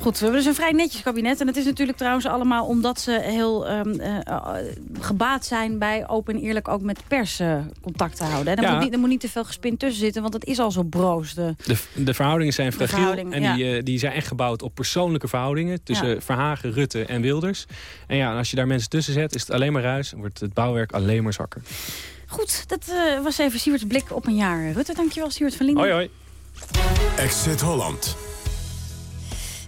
Goed, we hebben dus een vrij netjes kabinet. En het is natuurlijk trouwens allemaal omdat ze heel ehm, eh, eh, gebaat zijn... bij open en eerlijk ook met pers eh, contact te houden. hè. Er, Ja. moet niet, er moet niet te veel gespin tussen zitten, want het is al zo broos. De, De, de verhoudingen zijn fragiel en die, eh, die zijn echt gebouwd op persoonlijke verhoudingen... tussen. Verhagen, Rutte en Wilders. En ja, en als je daar mensen tussen zet, is het alleen maar ruis... en wordt het bouwwerk alleen maar zwakker. Goed, dat eh, was even Siewert's blik op een jaar. Rutte, dankjewel, Siewert van Linden. Hoi, hoi. Exit Holland.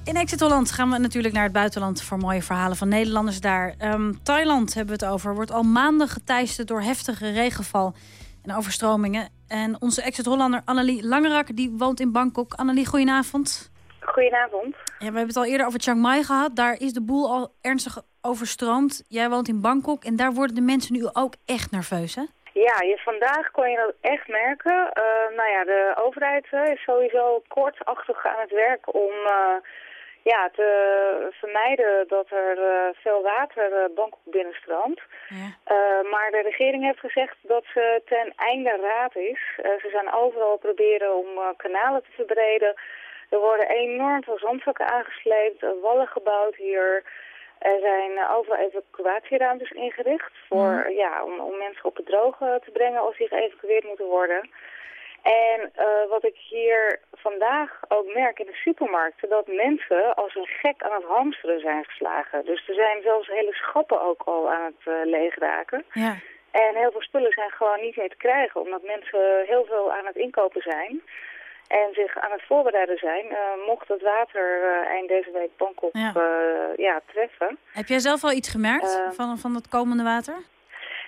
In Exit Holland gaan we natuurlijk naar het buitenland... voor mooie verhalen van Nederlanders daar. Ehm, Thailand hebben we het over. Wordt al maanden geteisterd door heftige regenval en overstromingen. En onze Exit Hollander Annelie Langerak die woont in Bangkok. Annelie, goedenavond. Goedenavond. Ja, we hebben het al eerder over Chiang Mai gehad. Daar is de boel al ernstig overstroomd. Jij woont in Bangkok en daar worden de mensen nu ook echt nerveus, hè? Ja, je, vandaag kon je dat echt merken. Eh, nou ja, de overheid is sowieso kortachtig aan het werk om eh, ja, te vermijden dat er eh, veel water Bangkok binnenstroomt. Eh, maar de regering heeft gezegd dat ze ten einde raad is. Ze zijn overal proberen om kanalen te verbreden. Er worden enorm veel zandzakken aangesleept, wallen gebouwd hier. Er zijn eh, overal evacuatieruimtes ingericht voor, Mhm. ja, om, om mensen op het droge te brengen als die geëvacueerd moeten worden. En eh, wat ik hier vandaag ook merk in de supermarkten, dat mensen als een gek aan het hamsteren zijn geslagen. Dus er zijn zelfs hele schappen ook al aan het eh leegraken. Ja. En heel veel spullen zijn gewoon niet meer te krijgen, omdat mensen heel veel aan het inkopen zijn. En zich aan het voorbereiden zijn, eh, mocht het water eh, eind deze week Bangkok Ja. ja. ja, treffen. Heb jij zelf al iets gemerkt Eh. van, van het komende water?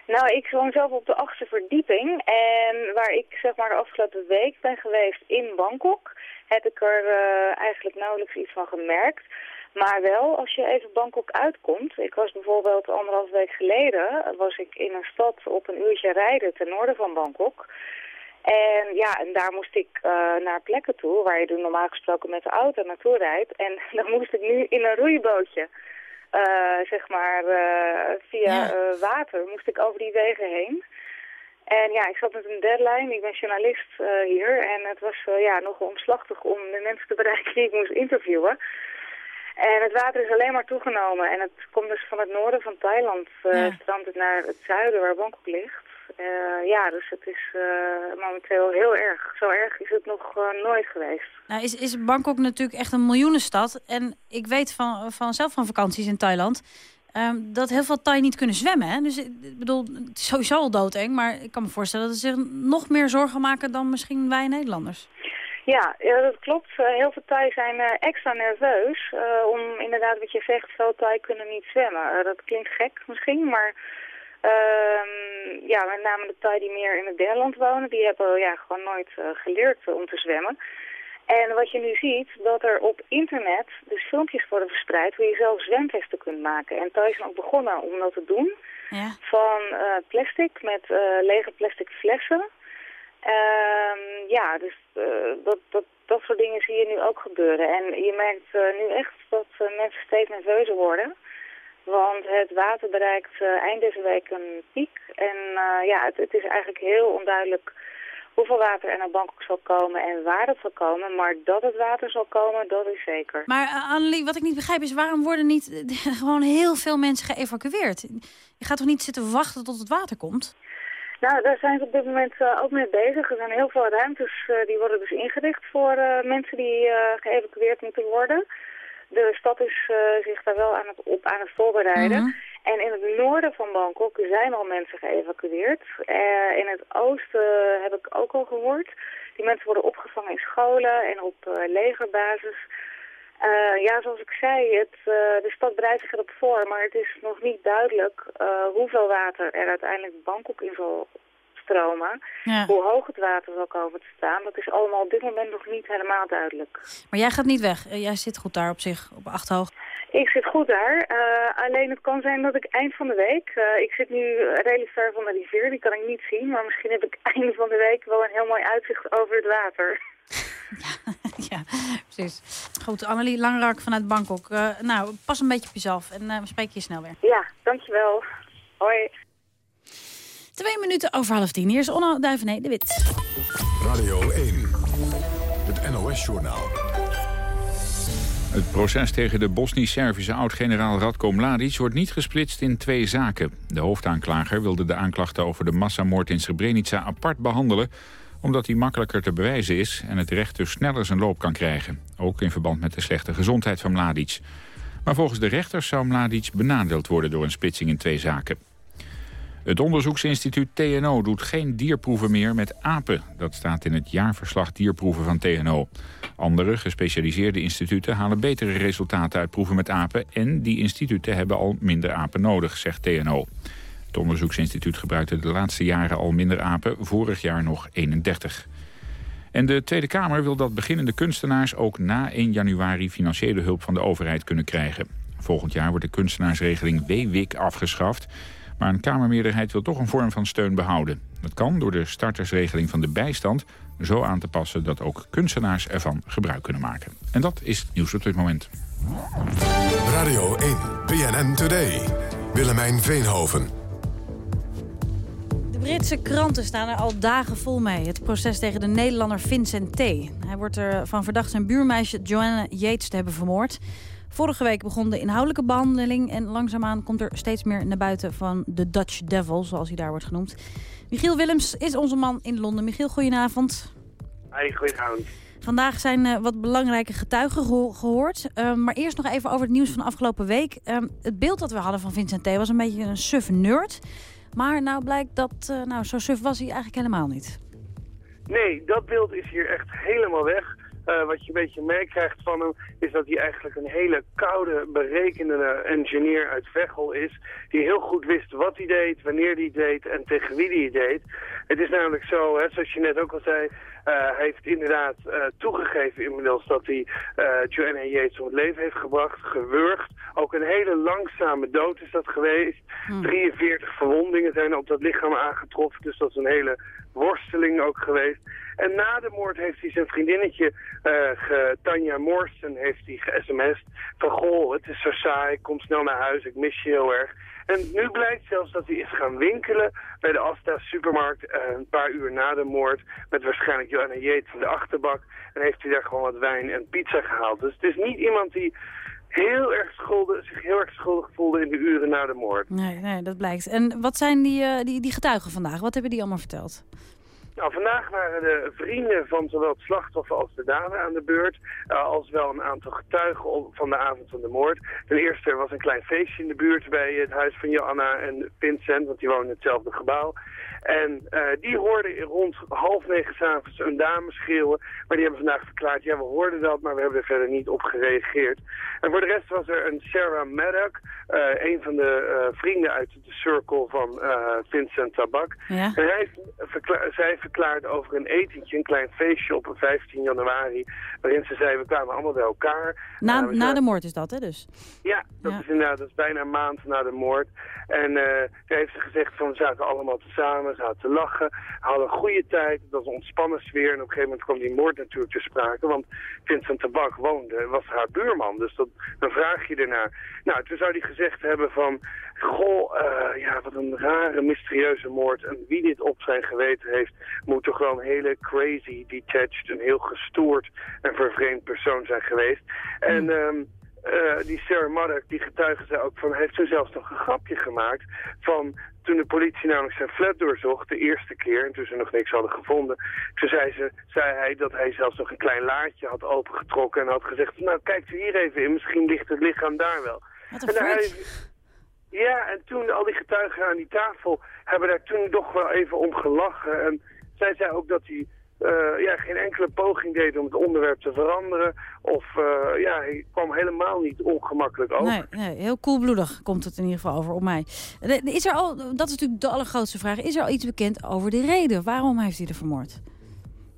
Nou, ik woon zelf op de achtste verdieping. En waar ik zeg maar de afgelopen week ben geweest in Bangkok, heb ik er eh, eigenlijk nauwelijks iets van gemerkt. Maar wel, als je even Bangkok uitkomt. Ik was bijvoorbeeld anderhalf week geleden, was ik in een stad op een uurtje rijden ten noorden van Bangkok. En ja, en daar moest ik eh, naar plekken toe waar je er normaal gesproken met de auto naartoe rijdt. En dan moest ik nu in een roeibootje. Eh, zeg maar, eh, via water moest ik over die wegen heen. En ja, ik zat met een deadline. Ik ben journalist hier. En het was ja, nogal omslachtig om de mensen te bereiken die ik moest interviewen. En het water is alleen maar toegenomen. En het komt dus van het noorden van Thailand. strandt het naar het zuiden waar Bangkok ligt. Eh, ja, dus het is eh, momenteel heel erg. Zo erg is het nog eh, nooit geweest. Nou, is, is Bangkok natuurlijk echt een miljoenenstad. En ik weet van, van zelf van vakanties in Thailand... ehm, dat heel veel Thai niet kunnen zwemmen. Hè? Dus ik bedoel, het is sowieso al doodeng. Maar ik kan me voorstellen dat ze zich nog meer zorgen maken... dan misschien wij Nederlanders. Ja, dat klopt. Heel veel Thai zijn extra nerveus. om inderdaad wat je zegt, veel Thai kunnen niet zwemmen. Dat klinkt gek misschien, maar... ehm, ja, met name de Thai die meer in het binnenland wonen... die hebben ja, gewoon nooit eh, geleerd eh, om te zwemmen. En wat je nu ziet, dat er op internet dus filmpjes worden verspreid... hoe je zelf zwemvesten kunt maken. En Thai zijn ook begonnen om dat te doen. Ja. Van eh, plastic met lege plastic flessen... Ehm, ja, dus dat, dat, dat soort dingen zie je nu ook gebeuren. En je merkt nu echt dat mensen steeds nerveuzer worden. Want het water bereikt eh, eind deze week een piek. En eh, ja, het, het is eigenlijk heel onduidelijk hoeveel water er naar Bangkok zal komen en waar het zal komen. Maar dat het water zal komen, dat is zeker. Maar uh, Annelie, wat ik niet begrijp is... waarom worden niet eh, gewoon heel veel mensen geëvacueerd? Je gaat toch niet zitten wachten tot het water komt? Nou, daar zijn ze op dit moment eh, ook mee bezig. Er zijn heel veel ruimtes eh, die worden dus ingericht voor eh, mensen die eh, geëvacueerd moeten worden. De stad is eh, zich daar wel aan het, op aan het voorbereiden. Mhm. En in het noorden van Bangkok zijn al mensen geëvacueerd. Eh, in het oosten heb ik ook al gehoord. Die mensen worden opgevangen in scholen en op eh, legerbasis. Ja, zoals ik zei, het, eh, de stad bereidt zich erop voor, maar het is nog niet duidelijk hoeveel water er uiteindelijk Bangkok in zal stromen. Ja. Hoe hoog het water zal komen te staan, dat is allemaal op dit moment nog niet helemaal duidelijk. Maar jij gaat niet weg. Eh, Jij zit goed daar op zich, op acht hoog. Ik zit goed daar, eh, alleen het kan zijn dat ik eind van de week, eh, ik zit nu redelijk ver van de rivier, die kan ik niet zien, maar misschien heb ik eind van de week wel een heel mooi uitzicht over het water. ja, precies. Goed, Annelie Langrak vanuit Bangkok. Eh, nou, pas een beetje op jezelf en we spreken je snel weer. Ja, dankjewel. Hoi. Twee minuten over half tien. Hier is Onno Duivené, de Wit. Radio 1, het NOS-journaal. Het proces tegen de Bosnisch-Servische oud-generaal Radko Mladic wordt niet gesplitst in twee zaken. De hoofdaanklager wilde de aanklachten over de massamoord in Srebrenica apart behandelen omdat die makkelijker te bewijzen is en het recht dus sneller zijn loop kan krijgen. Ook in verband met de slechte gezondheid van Mladic. Maar volgens de rechters zou Mladic benadeeld worden door een splitsing in twee zaken. Het onderzoeksinstituut TNO doet geen dierproeven meer met apen. Dat staat in het jaarverslag dierproeven van TNO. Andere gespecialiseerde instituten halen betere resultaten uit proeven met apen... en die instituten hebben al minder apen nodig, zegt TNO. Het onderzoeksinstituut gebruikte de laatste jaren al minder apen, vorig jaar nog 31. En de Tweede Kamer wil dat beginnende kunstenaars ook na 1 januari financiële hulp van de overheid kunnen krijgen. Volgend jaar wordt de kunstenaarsregeling WWIC afgeschaft, maar een Kamermeerderheid wil toch een vorm van steun behouden. Dat kan door de startersregeling van de bijstand zo aan te passen dat ook kunstenaars ervan gebruik kunnen maken. En dat is het nieuws op dit moment. Radio 1, BNN Today. Willemijn Veenhoven. De Britse kranten staan er al dagen vol mee. Het proces tegen de Nederlander Vincent T. Hij wordt ervan verdacht zijn buurmeisje Joanna Yates te hebben vermoord. Vorige week begon de inhoudelijke behandeling... en langzaamaan komt er steeds meer naar buiten van de Dutch Devil, zoals hij daar wordt genoemd. Michiel Willems is onze man in Londen. Michiel, goedenavond. Hey, goedenavond. Vandaag zijn uh, wat belangrijke getuigen geho gehoord. Uh, maar eerst nog even over het nieuws van de afgelopen week. Uh, het beeld dat we hadden van Vincent T. was een beetje een suffe nerd. Maar nou blijkt dat, nou zo suf was hij eigenlijk helemaal niet. Nee, dat beeld is hier echt helemaal weg. Eh, wat je een beetje meekrijgt van hem, is dat hij eigenlijk een hele koude, berekenende engineer uit Veghel is. Die heel goed wist wat hij deed, wanneer hij deed en tegen wie hij deed. Het is namelijk zo, hè, zoals je net ook al zei, heeft inderdaad uh, toegegeven inmiddels dat hij uh, Joanna Yates om het leven heeft gebracht, gewurgd. Ook een hele langzame dood is dat geweest. 43 verwondingen zijn op dat lichaam aangetroffen, dus dat is een hele worsteling ook geweest. En na de moord heeft hij zijn vriendinnetje, uh, Tanja Morsten, heeft hij ge-sms'd van... Goh, het is zo saai, kom snel naar huis, ik mis je heel erg. En nu blijkt zelfs dat hij is gaan winkelen bij de Asta supermarkt uh, een paar uur na de moord. Met waarschijnlijk Johanna Jeet van de achterbak. En heeft hij daar gewoon wat wijn en pizza gehaald. Dus het is niet iemand die heel erg schuldig, zich heel erg schuldig voelde in de uren na de moord. Nee, nee dat blijkt. En wat zijn die, uh, die, die getuigen vandaag? Wat hebben die allemaal verteld? Nou, vandaag waren de vrienden van zowel het slachtoffer als de dader aan de beurt. Uh, als wel een aantal getuigen van de avond van de moord. Ten eerste er was een klein feestje in de buurt bij het huis van Joanna en Vincent, want die wonen in hetzelfde gebouw. En uh, die hoorden rond half negen s'avonds een dame schreeuwen. Maar die hebben vandaag verklaard, ja we hoorden dat, maar we hebben er verder niet op gereageerd. En voor de rest was er een Sarah Maddock, uh, een van de vrienden uit de circle van Vincent Tabak. Ja. En hij zij over een etentje, een klein feestje op een 15 januari. Waarin ze zei, we kwamen allemaal bij elkaar. Na, na de moord is dat, hè dus? Ja, dat Ja. is inderdaad, dat is bijna een maand na de moord. En uh, daar heeft ze gezegd van, we zaten allemaal tezamen, ze hadden te lachen, hadden een goede tijd, het was een ontspannen sfeer. En op een gegeven moment kwam die moord natuurlijk te sprake, want Vincent Tabak woonde, was haar buurman. Dus dat, dan vraag je ernaar. Nou, toen zou hij gezegd hebben van, goh, uh, ja, wat een rare, mysterieuze moord. En wie dit op zijn geweten heeft, moet toch wel een hele crazy, detached, een heel gestoord en vervreemd persoon zijn geweest. En... Um, uh, die Sarah Maddock, die getuige zei ook van, heeft toen zelfs nog een grapje gemaakt van toen de politie namelijk zijn flat doorzocht, de eerste keer, en toen ze nog niks hadden gevonden, toen zei, ze, zei hij dat hij zelfs nog een klein laadje had opengetrokken en had gezegd, nou kijkt u hier even in, misschien ligt het lichaam daar wel. Wat en hij, ja, en toen al die getuigen aan die tafel hebben daar toen toch wel even om gelachen. En zij zei ook dat hij uh, ja, geen enkele poging deed om het onderwerp te veranderen. Of uh, ja, hij kwam helemaal niet ongemakkelijk over. Nee, nee, heel koelbloedig komt het in ieder geval over op mij. Is er al, dat is natuurlijk de allergrootste vraag. Is er al iets bekend over de reden? Waarom heeft hij er vermoord?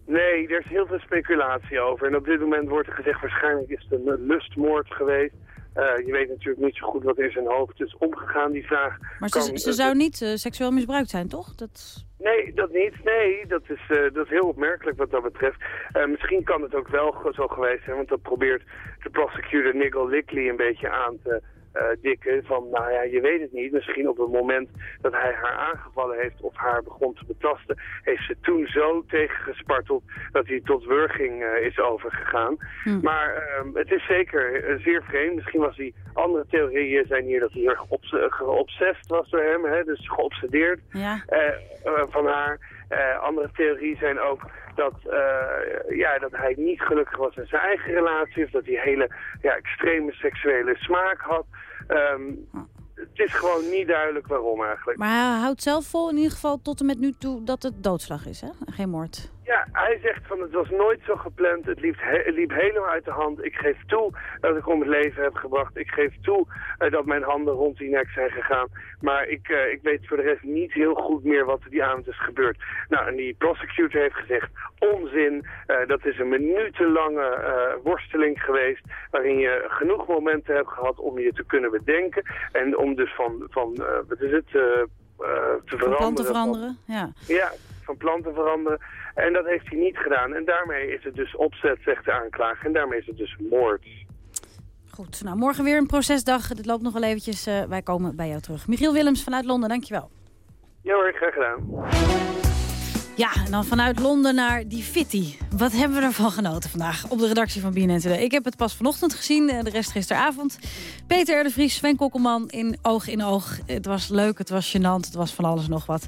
Nee, er is heel veel speculatie over. En op dit moment wordt er gezegd, waarschijnlijk is het een lustmoord geweest. Uh, je weet natuurlijk niet zo goed wat in zijn hoofd is omgegaan, die vraag. Maar ze, ze zou niet uh, seksueel misbruikt zijn, toch? Dat... Nee, dat niet. Nee, dat is, dat is heel opmerkelijk wat dat betreft. misschien kan het ook wel zo geweest zijn, want dat probeert de prosecutor Nigel Lickley een beetje aan te dikke van, nou ja, je weet het niet. Misschien op het moment dat hij haar aangevallen heeft of haar begon te betasten, heeft ze toen zo tegengesparteld dat hij tot wurging uh, is overgegaan. Hm. Maar uh, het is zeker uh, zeer vreemd. Misschien was hij, andere theorieën zijn hier dat hij heel geobsessed was door hem, hè, dus geobsedeerd ja. van haar. Andere theorieën zijn ook dat, uh, ja, dat hij niet gelukkig was in zijn eigen relatie. Of dat hij hele ja, extreme seksuele smaak had. Um, het is gewoon niet duidelijk waarom eigenlijk. Maar hij houdt zelf vol in ieder geval tot en met nu toe dat het doodslag is, hè? Geen moord. Ja, hij zegt van het was nooit zo gepland. Het liep, he liep helemaal uit de hand. Ik geef toe dat ik om het leven heb gebracht. Ik geef toe uh, dat mijn handen rond die nek zijn gegaan. Maar ik, uh, ik weet voor de rest niet heel goed meer wat er die avond is gebeurd. Nou, en die prosecutor heeft gezegd onzin. Uh, dat is een minutenlange worsteling geweest. Waarin je genoeg momenten hebt gehad om je te kunnen bedenken. En om dus van, van wat is het, te veranderen. Van te veranderen, van, ja. Ja, van plan te veranderen. En dat heeft hij niet gedaan. En daarmee is het dus opzet, zegt de aanklager. En daarmee is het dus moord. Goed, nou morgen weer een procesdag. Dit loopt nog wel eventjes. Uh, wij komen bij jou terug. Michiel Willems vanuit Londen, dankjewel. Ja hoor, graag gedaan. Ja, en dan vanuit Londen naar die Fitty. Wat hebben we ervan genoten vandaag op de redactie van BNN Today? Ik heb het pas vanochtend gezien, de rest gisteravond. Peter R. de Vries, Sven Kokkelman in oog in oog. Het was leuk, het was gênant, het was van alles nog wat.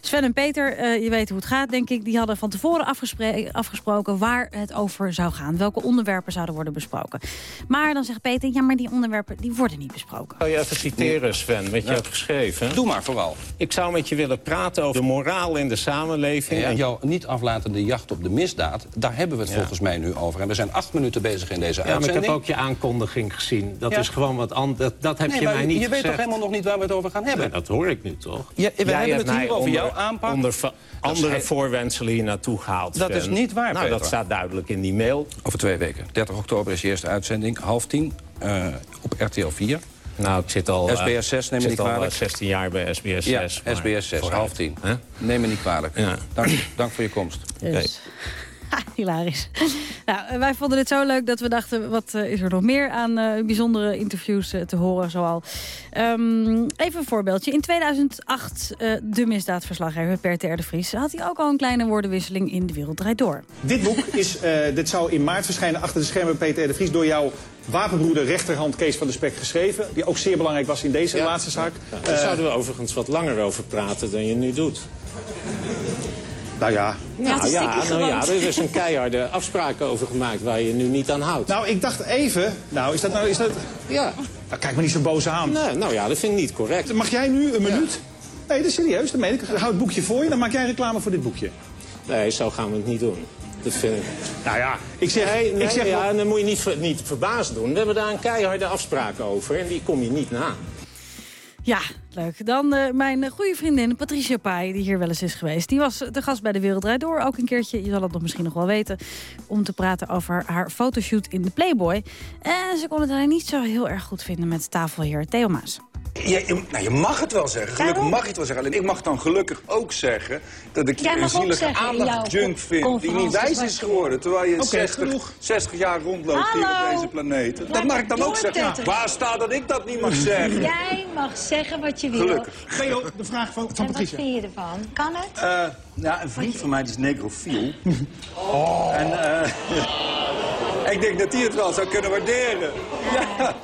Sven en Peter, uh, je weet hoe het gaat, denk ik. Die hadden van tevoren afgespro afgesproken waar het over zou gaan. Welke onderwerpen zouden worden besproken. Maar dan zegt Peter, ja, maar die onderwerpen die worden niet besproken. Zou je even citeren, Sven, wat je ja. hebt geschreven? Doe maar vooral. Ik zou met je willen praten over de moraal in de samenleving Ja. en jouw niet aflatende jacht op de misdaad... daar hebben we het Ja. volgens mij nu over. En we zijn acht minuten bezig in deze Ja, maar ik uitzending. heb ook je aankondiging gezien. Dat is gewoon wat anders. Dat, dat heb Nee, je mij niet je weet gezegd. toch helemaal nog niet waar we het over gaan hebben? Dat hoor ik nu toch? Ja, we hebben het hier over jouw aanpak. Onder andere voorwenselen hier naartoe gehaald. Dat is niet waar, Nou, dat staat duidelijk in die mail. Over twee weken. 30 oktober is je eerste uitzending. Half tien eh, op RTL 4. Nou, ik zit al... eh, SBS 6, neem me ik niet zit al, kwalijk. eh, 16 jaar bij SBS 6. Ja, SBS 6, vooruit. half tien. Hè? Neem me niet kwalijk. Ja. Dank, dank voor je komst. Dus. Ha, hilarisch. nou, eh, wij vonden het zo leuk dat we dachten... wat eh, is er nog meer aan eh, bijzondere interviews eh, te horen zoal. Ehm, even een voorbeeldje. In 2008, eh, de misdaadverslaggever Per Ter de Vries... had hij ook al een kleine woordenwisseling in De Wereld Draait Door. Dit boek is, eh, dit zou in maart verschijnen achter de schermen Peter R. de Vries... door jouw wapenbroeder rechterhand Kees van der Spek geschreven. Die ook zeer belangrijk was in deze laatste zaak. Daar Eh, zouden we overigens wat langer over praten dan je nu doet. nou ja. Nou ja, nou ja, er is een keiharde afspraak over gemaakt waar je nu niet aan houdt. Nou, ik dacht even... Nou, is dat nou... Is dat... Ja. Nou, kijk me niet zo boos aan. Nee, nou ja, dat vind ik niet correct. Mag jij nu een minuut? Nee, dat is serieus, dat meen ik. Hou het boekje voor je, dan maak jij reclame voor dit boekje. Nee, zo gaan we het niet doen. Dat vind ik... Nou ja, ik zeg... Nee, nee, ik zeg ja, en dan moet je niet, ver- niet verbaasd doen. We hebben daar een keiharde afspraak over en die kom je niet na. Ja, leuk. Dan eh, mijn goede vriendin Patricia Pai, die hier wel eens is geweest. Die was de gast bij De Wereld Draait Door ook een keertje. Je zal het nog misschien nog wel weten. Om te praten over haar fotoshoot in de Playboy. En ze kon het eigenlijk niet zo heel erg goed vinden met tafelheer Theo Maas. Ja, je, nou, je mag het wel zeggen. Gelukkig mag je het wel zeggen. Alleen ik mag dan gelukkig ook zeggen... dat ik je een zielige aandachtjunk vind... die niet wijs is geworden. Terwijl je Oké, 60, genoeg. 60 jaar rondloopt hier op deze planeet. Dat mag ik dan ook zeggen. Waar staat dat ik dat niet mag zeggen? Jij mag zeggen wat je wil. Gelukkig. Theo, de vraag van, van En wat Patricia. vind je ervan? Kan het? Eh, ja, een vriend van mij die is necrofiel. En eh, ik denk dat hij het wel zou kunnen waarderen. Ja.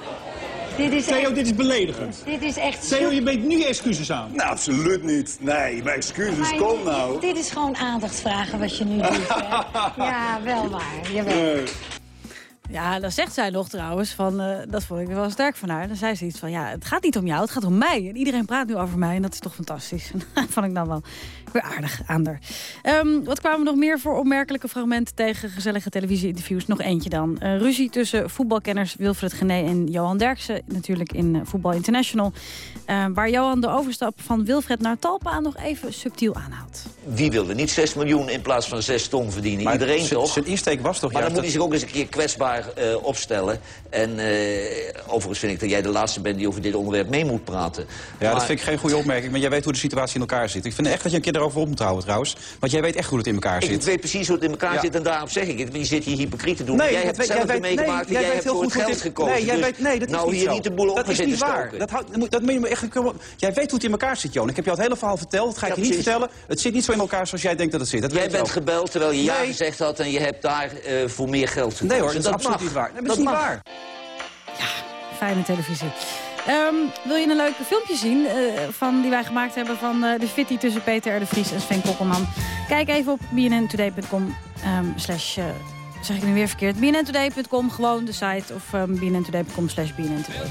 Dit is Theo, echt, dit is beledigend. dit is echt Theo, je biedt nu excuses aan. Nou, absoluut niet. Nee, maar excuses, Maar kom dit- nou. Dit is gewoon aandacht vragen wat je nu doet. hè. ja, wel waar. Jawel. Nee. Ja, dan zegt zij nog trouwens, van, eh, dat vond ik wel sterk van haar. Dan zei ze iets van, ja, het gaat niet om jou, het gaat om mij. En iedereen praat nu over mij en dat is toch fantastisch. dat vond ik dan wel weer aardig aan haar. Ehm, wat kwamen er nog meer voor opmerkelijke fragmenten tegen gezellige televisie-interviews? Nog eentje dan. Eh, ruzie tussen voetbalkenners Wilfred Gené en Johan Derksen. Natuurlijk in eh, Voetbal International. Eh, waar Johan de overstap van Wilfred naar Talpa nog even subtiel aanhoudt. Wie wilde niet 6 miljoen in plaats van 6 ton verdienen? Maar Iedereen toch? zijn insteek was toch Maar dan moet hij zich ook eens een keer kwetsbaar eh, opstellen. En eh, overigens vind ik dat jij de laatste bent die over dit onderwerp mee moet praten. Ja, dat vind ik geen goede opmerking. Maar jij weet hoe de situatie in elkaar zit. Ik vind echt dat je een keer erover op moet houden trouwens. Want jij weet echt hoe het in elkaar Ik zit. weet precies hoe het in elkaar Ja. zit en daarom zeg ik het. Je zit hier hypocriet te doen. Nee, jij hebt weet- jij weet- nee, meegemaakt en jij hebt heel goed geld dit- gekozen. Nee, jij Dus weet, nee, dat is nou niet hier zo. niet de boel op dat is niet waar. stoken. Dat, houdt- dat moet, dat moet je me echt... Jij weet hoe het in elkaar zit, Johan. Ik heb jou het hele verhaal verteld. Dat ga ik je niet vertellen. Het zit niet zo in elkaar zoals jij denkt dat het zit. Dat Jij bent gebeld terwijl je ja Nee. gezegd had en je hebt daar eh, voor meer geld gekozen. Nee hoor, dat is absoluut mag. niet waar. Nee, dat is niet mag. waar. Fijne televisie. Ehm, wil je een leuk filmpje zien eh, van, die wij gemaakt hebben... van eh, de fitty tussen Peter R. de Vries en Sven Kokkelman? Kijk even op bnntoday.com ehm, slash... eh, zeg ik nu weer verkeerd? bnntoday.com, gewoon de site. Of um, bnntoday.com slash bnntoday.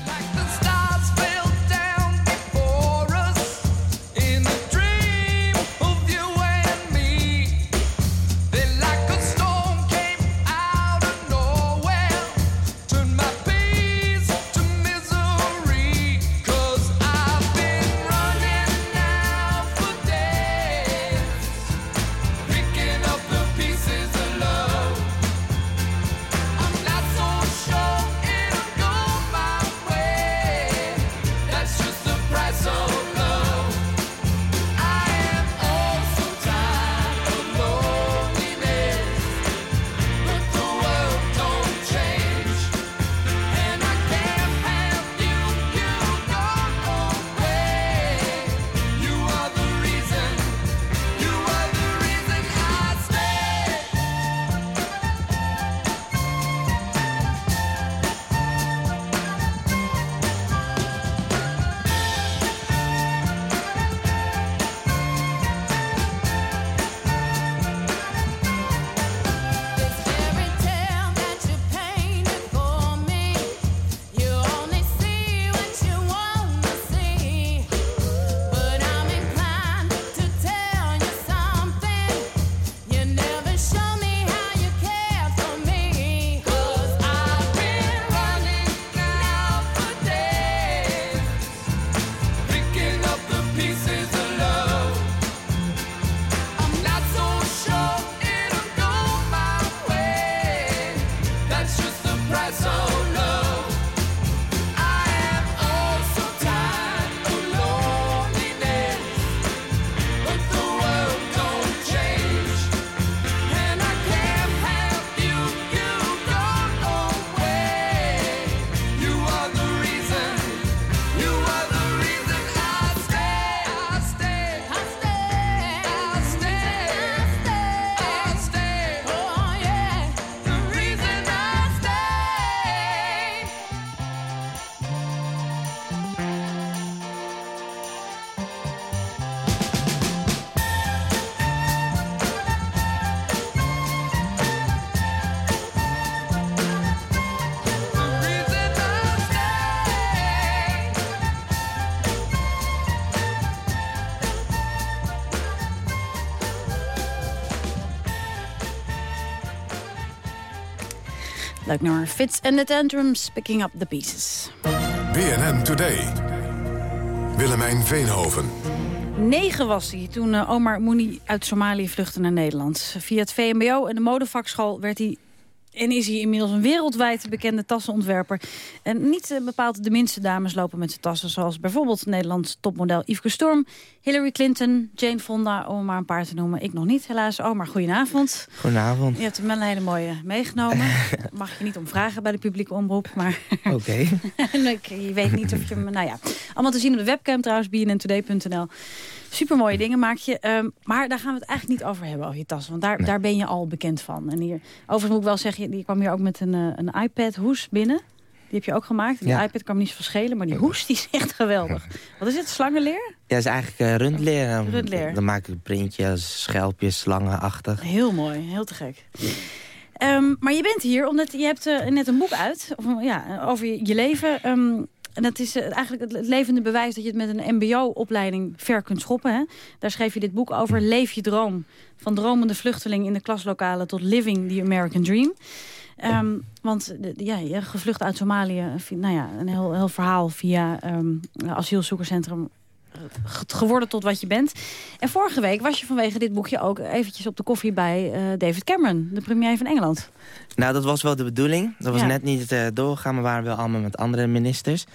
Leuk nummer. Fits and the Tantrums, picking up the pieces. BNN Today. Willemijn Veenhoven. Negen was hij toen eh, Omar Mouni uit Somalië vluchtte naar Nederland. Via het VMBO en de modevakschool werd hij en is hij inmiddels een wereldwijd bekende tassenontwerper. En niet eh, bepaald de minste dames lopen met zijn tassen... zoals bijvoorbeeld Nederlands topmodel Yves Storm... Hillary Clinton, Jane Fonda, om maar een paar te noemen. Ik nog niet, helaas. Oh, maar goedenavond. Goedenavond. Je hebt hem wel een hele mooie meegenomen. Mag je niet om vragen bij de publieke omroep, maar... Oké. je weet niet of je hem... Nou ja, allemaal te zien op de webcam trouwens, bnntoday.nl. Supermooie dingen maak je. Ehm, maar daar gaan we het eigenlijk niet over hebben, over je tassen. Want daar, daar ben je al bekend van. En hier, overigens moet ik wel zeggen, je kwam hier ook met een, uh, een iPad-hoes binnen. Die heb je ook gemaakt. Die Ja. iPad kan me niet verschelen, maar die hoes die is echt geweldig. Wat is het, slangenleer? Ja, dat is eigenlijk eh, rundleer. Dan- Rundleer. Dan maak ik printjes, schelpjes, slangenachtig. Heel mooi, heel te gek. Ehm, maar je bent hier omdat je hebt eh, net een boek uit of, ja, over je, je leven. Ehm, en dat is eh, eigenlijk het, levende bewijs dat je het met een mbo-opleiding ver kunt schoppen. Hè? Daar schreef je dit boek over. Leef je droom. Van dromende vluchteling in de klaslokalen tot living the American dream. Ehm, want ja, je gevlucht uit Somalië. Nou ja, een heel, heel verhaal via een asielzoekerscentrum geworden tot wat je bent. En vorige week was je vanwege dit boekje ook eventjes op de koffie bij eh, David Cameron, de premier van Engeland. Nou, dat was wel de bedoeling. Dat was Ja. net niet uh, doorgegaan, maar waren wel allemaal met andere ministers.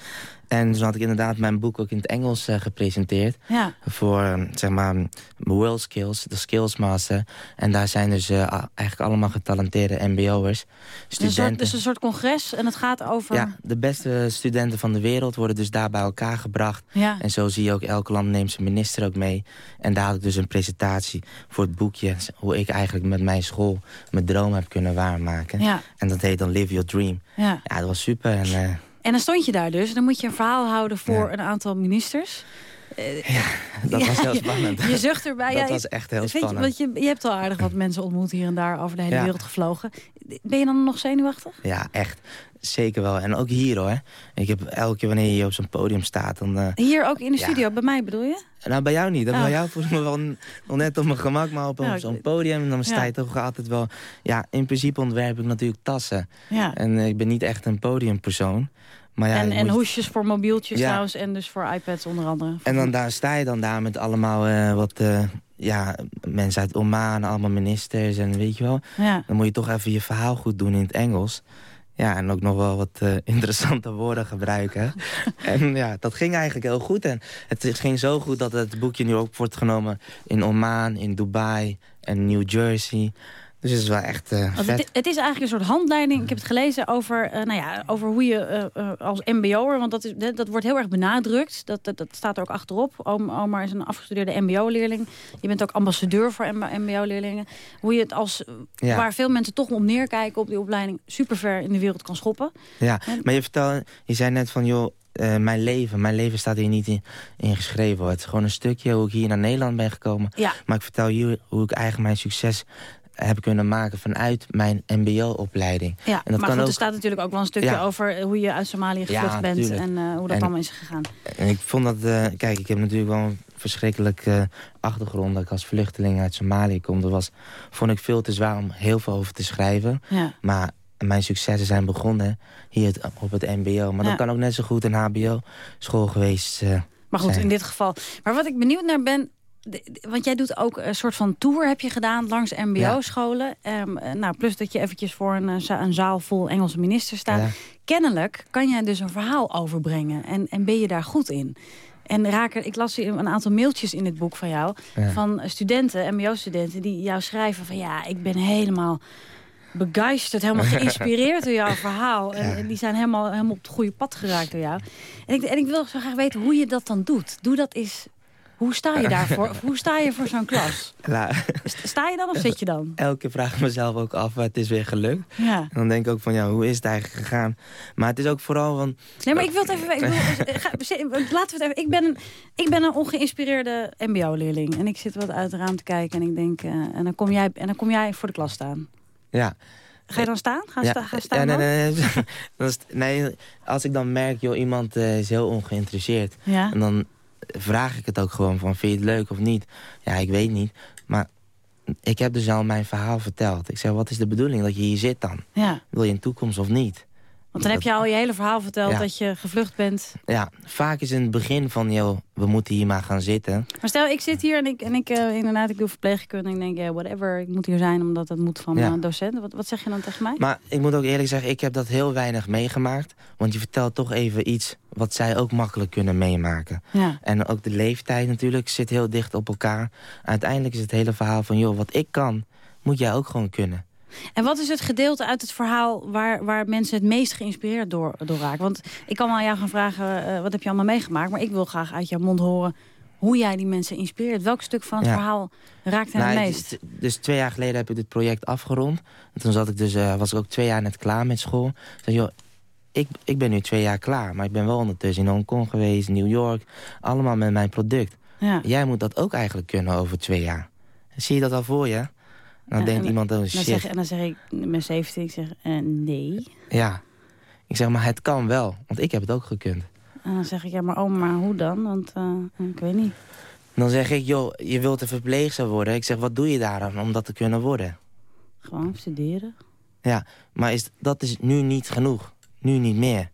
En toen had ik inderdaad mijn boek ook in het Engels uh, gepresenteerd. Ja. Voor, uh, zeg maar, World Skills, de Skills Master. En daar zijn dus uh, eigenlijk allemaal getalenteerde mbo'ers. Dus een, soort, dus een soort congres en het gaat over... Ja, de beste studenten van de wereld worden dus daar bij elkaar gebracht. Ja. En zo zie je ook, elke land neemt zijn minister ook mee. En daar had ik dus een presentatie voor het boekje... hoe ik eigenlijk met mijn school mijn droom heb kunnen waarmaken. Ja. En dat heet dan Live Your Dream. Ja, ja dat was super. En, uh, en dan stond je daar dus. Dan moet je een verhaal houden voor ja. een aantal ministers. Ja, dat ja, was heel spannend. Je, je zucht erbij. dat ja, was echt heel spannend. Je, want je, je hebt al aardig wat mensen ontmoet hier en daar over de hele ja. wereld gevlogen. Ben je dan nog zenuwachtig? Ja, echt. Zeker wel. En ook hier hoor. Ik heb elke keer wanneer je op zo'n podium staat... Dan, uh, hier ook in de studio, bij mij bedoel je? Nou, bij jou niet. Oh. Bij jou voel ik me wel nog net op mijn gemak. Maar op, nou, zo'n podium dan sta je toch altijd wel... Ja, in principe ontwerp ik natuurlijk tassen. Ja. En uh, ik ben niet echt een podiumpersoon. Maar ja, en en hoesjes voor mobieltjes ja. trouwens en dus voor iPads onder andere. En dan daar sta je dan daar met allemaal uh, wat uh, ja, mensen uit Oman, allemaal ministers en weet je wel. Ja. Dan moet je toch even je verhaal goed doen in het Engels. Ja, en ook nog wel wat uh, interessante woorden gebruiken. en ja, dat ging eigenlijk heel goed. En het ging zo goed dat het boekje nu ook wordt genomen in Oman, in Dubai en New Jersey. Dus het is wel echt uh, vet. Het, het, is eigenlijk een soort handleiding. Ik heb het gelezen over, uh, nou ja, over hoe je uh, als mbo'er... want dat, is, dat wordt heel erg benadrukt. Dat, dat, dat staat er ook achterop. Omar is een afgestudeerde mbo-leerling. Je bent ook ambassadeur voor mbo-leerlingen. Hoe je het als... Ja. Waar veel mensen toch om neerkijken op die opleiding... super ver in de wereld kan schoppen. Ja, en, maar je, vertel, je zei net van... joh. Uh, mijn leven. Mijn leven staat hier niet in, in geschreven. Hoor. Het is gewoon een stukje hoe ik hier naar Nederland ben gekomen. Ja. Maar ik vertel hier hoe ik eigenlijk mijn succes heb kunnen maken vanuit mijn mbo-opleiding. Ja, en dat maar kan goed, ook... er staat natuurlijk ook wel een stukje ja. over hoe je uit Somalië gevlucht ja, bent tuurlijk. en uh, hoe dat en, allemaal is gegaan. En ik vond dat, uh, kijk, ik heb natuurlijk wel een verschrikkelijke uh, achtergrond dat ik als vluchteling uit Somalië kom. Dat was, vond ik veel te zwaar om heel veel over te schrijven. Ja. Maar mijn successen zijn begonnen hier op het mbo. Maar dat kan ook net zo goed een hbo-school geweest Maar goed, in dit geval. Maar wat ik benieuwd naar ben, want jij doet ook een soort van tour heb je gedaan langs mbo-scholen. Ja. Um, nou, plus dat je eventjes voor een, een zaal vol Engelse ministers staat. Ja. Kennelijk kan jij dus een verhaal overbrengen. En, en ben je daar goed in. En raken, ik las een aantal mailtjes in het boek van jou. Ja. Van studenten, mbo-studenten, die jou schrijven van... ja, ik ben helemaal begeisterd, helemaal geïnspireerd door jouw verhaal. En, die zijn helemaal, helemaal op het goede pad geraakt door jou. En ik, en ik wil zo graag weten hoe je dat dan doet. Doe dat eens... Hoe sta je daarvoor? hoe sta je voor zo'n klas? Nou, sta je dan of zit je dan? Elke vraag ik mezelf ook af, het is weer gelukt. Ja. En dan denk ik ook van, ja, hoe is het eigenlijk gegaan? Maar het is ook vooral van... Nee, maar ik wil het even weten. Laten we het even... Ik ben een, ik ben een ongeïnspireerde mbo-leerling. En ik zit wat uit het raam te kijken en ik denk... Uh, en, dan kom jij, en dan kom jij voor de klas staan. Ja. Ga je dan staan? Ga, ja, sta, ga staan ja, nee, nee, nee. nee, als ik dan merk, joh, iemand uh, is heel ongeïnteresseerd. Ja. En dan vraag ik het ook gewoon van, vind je het leuk of niet? Ja, ik weet niet. Maar ik heb dus al mijn verhaal verteld. Ik zeg, wat is de bedoeling dat je hier zit dan? Ja. Wil je een toekomst of niet? Want dan heb je al je hele verhaal verteld Ja. dat je gevlucht bent. Ja, vaak is in het begin van, joh, we moeten hier maar gaan zitten. Maar stel, ik zit hier en ik, en ik eh, inderdaad, ik doe verpleegkunde. En ik denk, ja, whatever, ik moet hier zijn omdat het moet van Ja. mijn docent. Wat, wat zeg je dan tegen mij? Maar ik moet ook eerlijk zeggen, ik heb dat heel weinig meegemaakt. Want je vertelt toch even iets wat zij ook makkelijk kunnen meemaken. Ja. En ook de leeftijd natuurlijk zit heel dicht op elkaar. Uiteindelijk is het hele verhaal van, joh, wat ik kan, moet jij ook gewoon kunnen. En wat is het gedeelte uit het verhaal waar, waar mensen het meest geïnspireerd door, door raken? Want ik kan wel aan jou gaan vragen, eh, wat heb je allemaal meegemaakt? Maar ik wil graag uit jouw mond horen hoe jij die mensen inspireert. Welk stuk van het Ja. verhaal raakt hen het Nou, meest? d- Dus twee jaar geleden heb ik dit project afgerond. En toen zat ik dus, eh, was ik ook twee jaar net klaar met school. Ik zei, joh, ik, ik ben nu twee jaar klaar. Maar ik ben wel ondertussen in Hongkong geweest, New York. Allemaal met mijn product. Ja. Jij moet dat ook eigenlijk kunnen over twee jaar. Zie je dat al voor je? Dan denkt en- iemand, oh dan shit. zeg, en dan zeg ik, ben 17, ik zeg, eh, nee. Ja. Ik zeg, maar het kan wel. Want ik heb het ook gekund. En dan zeg ik, ja, maar oh, maar hoe dan? Want eh, ik weet niet. Dan zeg ik, joh, je wilt een verpleegster worden. Ik zeg, wat doe je daar dan om dat te kunnen worden? Gewoon studeren. Ja, maar is, dat is nu niet genoeg. Nu niet meer.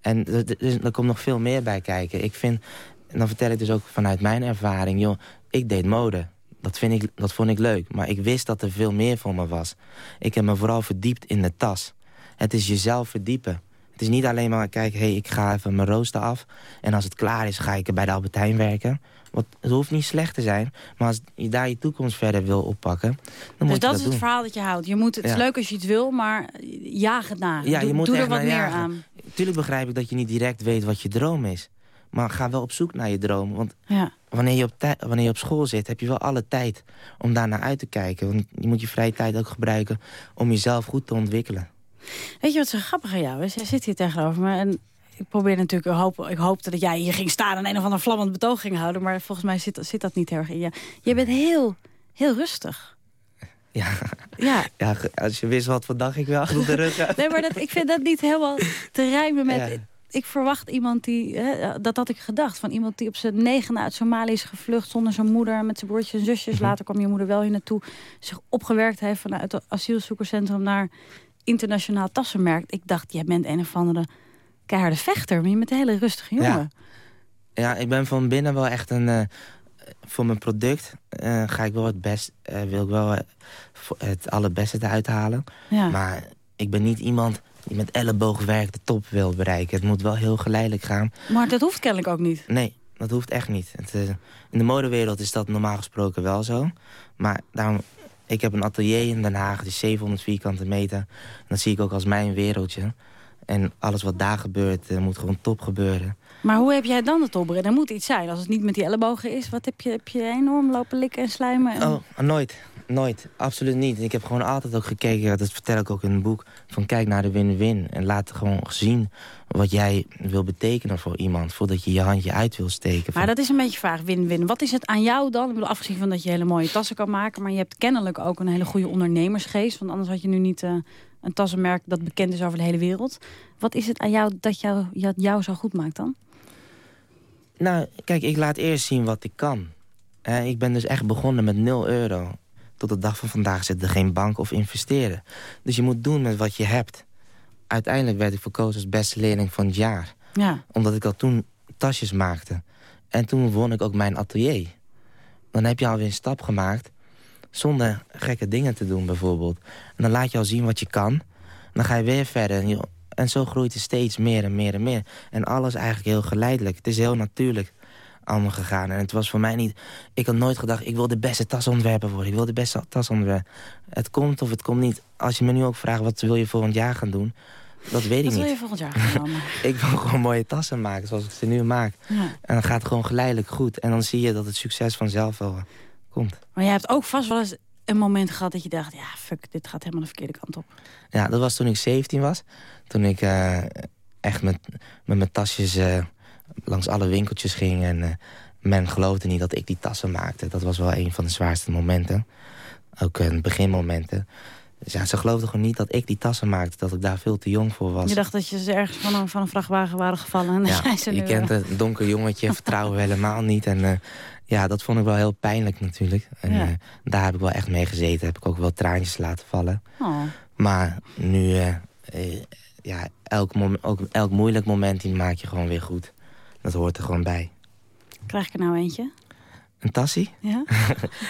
En er- er komt nog veel meer bij kijken. Ik vind, en dan vertel ik dus ook vanuit mijn ervaring... joh, ik deed mode. Dat, vind ik, dat vond ik leuk. Maar ik wist dat er veel meer voor me was. Ik heb me vooral verdiept in de tas. Het is jezelf verdiepen. Het is niet alleen maar, kijk, hey, ik ga even mijn rooster af... en als het klaar is, ga ik bij de Albertijn werken. Want het hoeft niet slecht te zijn... maar als je daar je toekomst verder wil oppakken... dan Dus moet je dat dat is het doen. verhaal dat je houdt. Je moet, het is leuk als je het wil, maar jaag het na. Ja, doe je moet doe er wat meer jagen. aan. Tuurlijk begrijp ik dat je niet direct weet wat je droom is. Maar ga wel op zoek naar je droom. Want Ja. wanneer, je op wanneer je op school zit, heb je wel alle tijd om daar naar uit te kijken. Want je moet je vrije tijd ook gebruiken om jezelf goed te ontwikkelen. Weet je wat zo grappig aan jou is? Jij zit hier tegenover me en ik probeer natuurlijk, ik, hoop, ik hoopte dat jij hier ging staan en een of ander vlammend betoog ging houden. Maar volgens mij zit, zit dat niet heel erg in je. Je bent heel, heel rustig. Ja. Ja. ja, als je wist wat voor dag ik wel achter de rug. Nee, maar dat, ik vind dat niet helemaal te rijmen met... Ja. Ik verwacht iemand die... Hè, dat had ik gedacht. Van iemand die op zijn negende uit Somalië is gevlucht... zonder zijn moeder, met zijn broertjes en zusjes. Mhm. Later kwam je moeder wel hier naartoe. Zich opgewerkt heeft vanuit het asielzoekerscentrum... naar internationaal tassenmerk. Ik dacht, jij bent een of andere keiharde vechter. Maar je bent een hele rustige jongen. Ja, ik ben van binnen wel echt een... eh, voor mijn product eh, ga ik wel het best... eh, wil ik wel het allerbeste eruit halen. Ja. Maar ik ben niet iemand die met elleboogwerk de top wil bereiken. Het moet wel heel geleidelijk gaan. Maar dat hoeft kennelijk ook niet. Nee, dat hoeft echt niet. Het, eh, in de modewereld is dat normaal gesproken wel zo. Maar daarom, ik heb een atelier in Den Haag, die is 700 vierkante meter. En dat zie ik ook als mijn wereldje. En alles wat daar gebeurt, eh, moet gewoon top gebeuren. Maar hoe heb jij dan het opbrengen? Er moet iets zijn. Als het niet met die ellebogen is, wat heb je, heb je enorm lopen likken en slijmen? En... Oh, nooit. Nooit. Absoluut niet. Ik heb gewoon altijd ook gekeken, dat vertel ik ook in het boek... van kijk naar de win-win en laat gewoon zien wat jij wil betekenen voor iemand... voordat je je handje uit wil steken. Maar dat is een beetje vaag, win-win. Wat is het aan jou dan? Ik bedoel, afgezien van dat je hele mooie tassen kan maken... maar je hebt kennelijk ook een hele goede ondernemersgeest. Want anders had je nu niet eh, een tassenmerk dat bekend is over de hele wereld. Wat is het aan jou dat jou, jou, jou zo goed maakt dan? Nou, kijk, ik laat eerst zien wat ik kan. Ik ben dus echt begonnen met 0 euro. Tot de dag van vandaag zit er geen bank of investeren. Dus je moet doen met wat je hebt. Uiteindelijk werd ik verkozen als beste leerling van het jaar. Ja. Omdat ik al toen tasjes maakte. En toen won ik ook mijn atelier. Dan heb je alweer een stap gemaakt... zonder gekke dingen te doen bijvoorbeeld. En dan laat je al zien wat je kan. Dan ga je weer verder. En, je- en zo groeit het steeds meer en meer en meer. En alles eigenlijk heel geleidelijk. Het is heel natuurlijk allemaal gegaan. En het was voor mij niet... Ik had nooit gedacht, ik wil de beste tasontwerper worden. Ik wil de beste tasontwerper. Het komt of het komt niet. Als je me nu ook vraagt, wat wil je volgend jaar gaan doen... Dat weet ik Wat niet. wil je volgend jaar gaan doen? Ik wil gewoon mooie tassen maken, zoals ik ze nu maak. Ja. En dan gaat het gewoon geleidelijk goed. En dan zie je dat het succes vanzelf wel eh, komt. Maar jij hebt ook vast wel eens een moment gehad dat je dacht... ja, fuck, dit gaat helemaal de verkeerde kant op. Ja, dat was toen ik 17 was. Toen ik eh, echt met, met mijn tasjes eh, langs alle winkeltjes ging. En eh, men geloofde niet dat ik die tassen maakte. Dat was wel een van de zwaarste momenten. Ook een beginmomenten. Dus ja, ze geloofden gewoon niet dat ik die tassen maakte. Dat ik daar veel te jong voor was. Je dacht dat je ze ergens van een, van een vrachtwagen waren gevallen. En ja, ze nu... je kent een donker jongetje, vertrouwen we helemaal niet. En ja, dat vond ik wel heel pijnlijk natuurlijk. En Ja. daar heb ik wel echt mee gezeten. Heb ik ook wel traantjes laten vallen. Oh. Maar nu, ja, elk, ook, elk moeilijk moment die maak je gewoon weer goed. Dat hoort er gewoon bij. Krijg ik er nou eentje? Een tassie? Ja?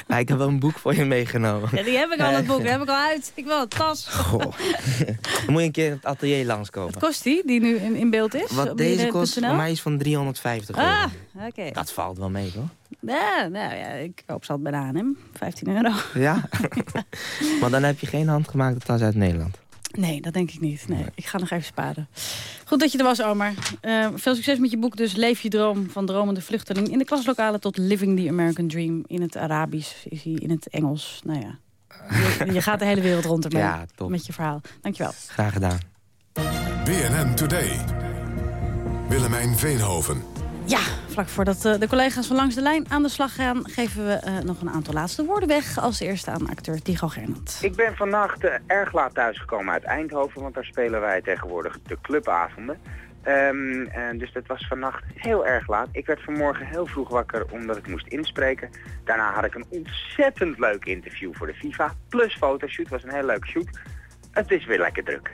Ja, ik heb wel een boek voor je meegenomen. ja die heb ik al, het boek. Die heb ik al uit. Ik wil een tas. Goh. Dan moet je een keer in het atelier langskomen. Wat kost die, die nu in, in beeld is? Wat deze BNN.nl? kost voor mij is van 350 euro. Ah, oké. Dat valt wel mee, toch? Ja, nou ja, ik koop ze altijd bij de H&M. 15 euro. Ja? maar dan heb je geen handgemaakte tas uit Nederland. Nee, dat denk ik niet. Nee, ik ga nog even sparen. Goed dat je er was, Omar. Eh, veel succes met je boek dus. Leef je droom van dromende vluchteling. In de klaslokalen tot Living the American Dream. In het Arabisch, is hij in het Engels. Nou ja, je, je gaat de hele wereld rond ermee. Ja, top. Met je verhaal. Dankjewel. Graag gedaan. BNN Today. Willemijn Veenhoven. Ja, vlak voordat eh, de collega's van Langs de Lijn aan de slag gaan... geven we eh, nog een aantal laatste woorden weg. Als eerste aan acteur Tigo Gernand. Ik ben vannacht eh, erg laat thuisgekomen uit Eindhoven, want daar spelen wij tegenwoordig de clubavonden. Ehm, dus dat was vannacht heel erg laat. Ik werd vanmorgen heel vroeg wakker omdat ik moest inspreken. Daarna had ik een ontzettend leuk interview voor de FIFA. Plus fotoshoot, was een heel leuk shoot. Het is weer lekker druk.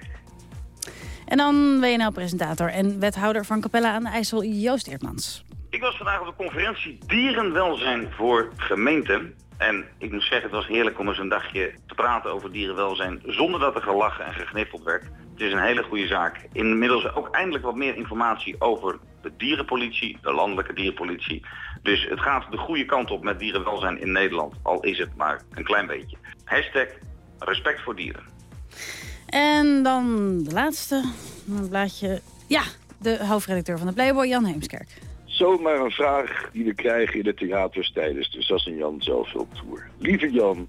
En dan WNL-presentator en wethouder van Capella aan de IJssel, Joost Eertmans. Ik was vandaag op de conferentie Dierenwelzijn voor gemeenten. En ik moet zeggen, het was heerlijk om eens een dagje te praten over dierenwelzijn... zonder dat er gelachen en gegniffeld werd. Het is een hele goede zaak. Inmiddels ook eindelijk wat meer informatie over de dierenpolitie, de landelijke dierenpolitie. Dus het gaat de goede kant op met dierenwelzijn in Nederland. Al is het maar een klein beetje. Hashtag respect voor dieren. En dan de laatste, een blaadje... Ja, de hoofdredacteur van de Playboy, Jan Heemskerk. Zomaar een vraag die we krijgen in de theaters tijdens de Sas en Jan zelfhulptour. Lieve Jan,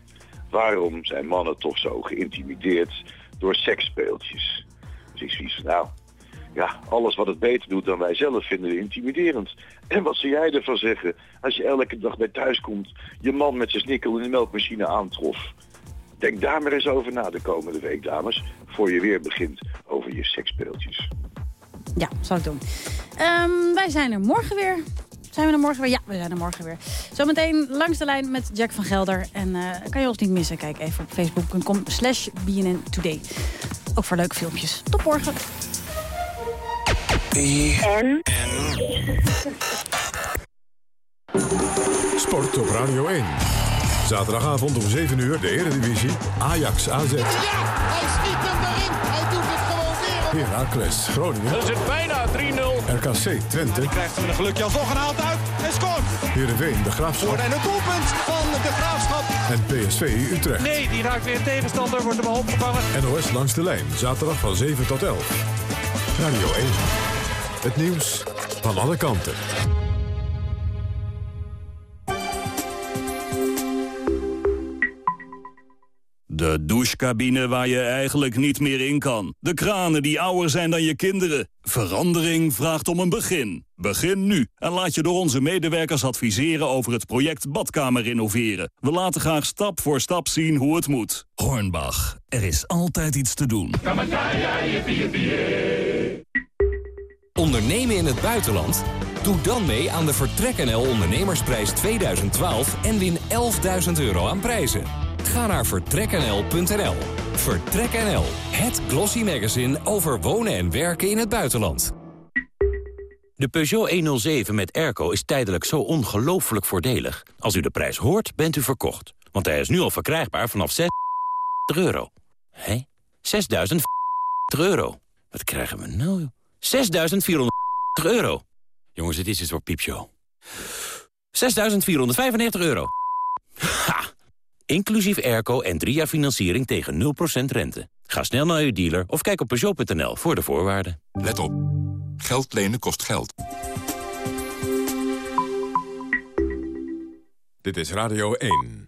waarom zijn mannen toch zo geïntimideerd door seksspeeltjes? Dus ik zoiets van, nou, ja, alles wat het beter doet dan wij zelf vinden we intimiderend. En wat zou jij ervan zeggen als je elke dag bij thuis komt, je man met zijn snikkel in de melkmachine aantrof? Denk daar maar eens over na de komende week, dames, voor je weer begint over je seksspeeltjes. Ja, zal ik doen. Ehm, wij zijn er morgen weer. Zijn we er morgen weer? Ja, we zijn er morgen weer. Zometeen langs de lijn met Jack van Gelder. En eh, kan je ons niet missen? Kijk even op facebook.com slash BNN Today. Ook voor leuke filmpjes. Tot morgen. En? Sport op Radio 1. Zaterdagavond om 7 uur de Eredivisie. Ajax AZ. Hij schiet hem erin. Hij doet het gewoon weer. Heracles Groningen. Dan is het bijna 3-0. RKC Twente. Die krijgt hem een gelukje alsnog een haalt uit en scoort. Heerenveen de Graafschap. En het doelpunt van de Graafschap. En PSV Utrecht. Nee, die raakt weer tegenstander, wordt hem opgevangen. NOS langs de lijn. Zaterdag van 7 tot 11. Radio 1. Het nieuws van alle kanten. De douchecabine waar je eigenlijk niet meer in kan. De kranen die ouder zijn dan je kinderen. Verandering vraagt om een begin. Begin nu en laat je door onze medewerkers adviseren over het project Badkamer renoveren. We laten graag stap voor stap zien hoe het moet. Hornbach, er is altijd iets te doen. Ondernemen in het buitenland? Doe dan mee aan de Vertrek NL Ondernemersprijs 2012 en win 11.000 euro aan prijzen. Ga naar vertreknl.nl. Vertrek NL, het glossy magazine over wonen en werken in het buitenland. De Peugeot 107 met airco is tijdelijk zo ongelooflijk voordelig. Als u de prijs hoort, bent u verkocht. Want hij is nu al verkrijgbaar vanaf 6 euro. Hé? 6.000 euro. Wat krijgen we nou? 6.400 euro. Jongens, dit is het voor piepshow. 6.495 euro. Ha! Inclusief airco en drie jaar financiering tegen 0% rente. Ga snel naar uw dealer of kijk op Peugeot.nl voor de voorwaarden. Let op. Geld lenen kost geld. Dit is Radio 1.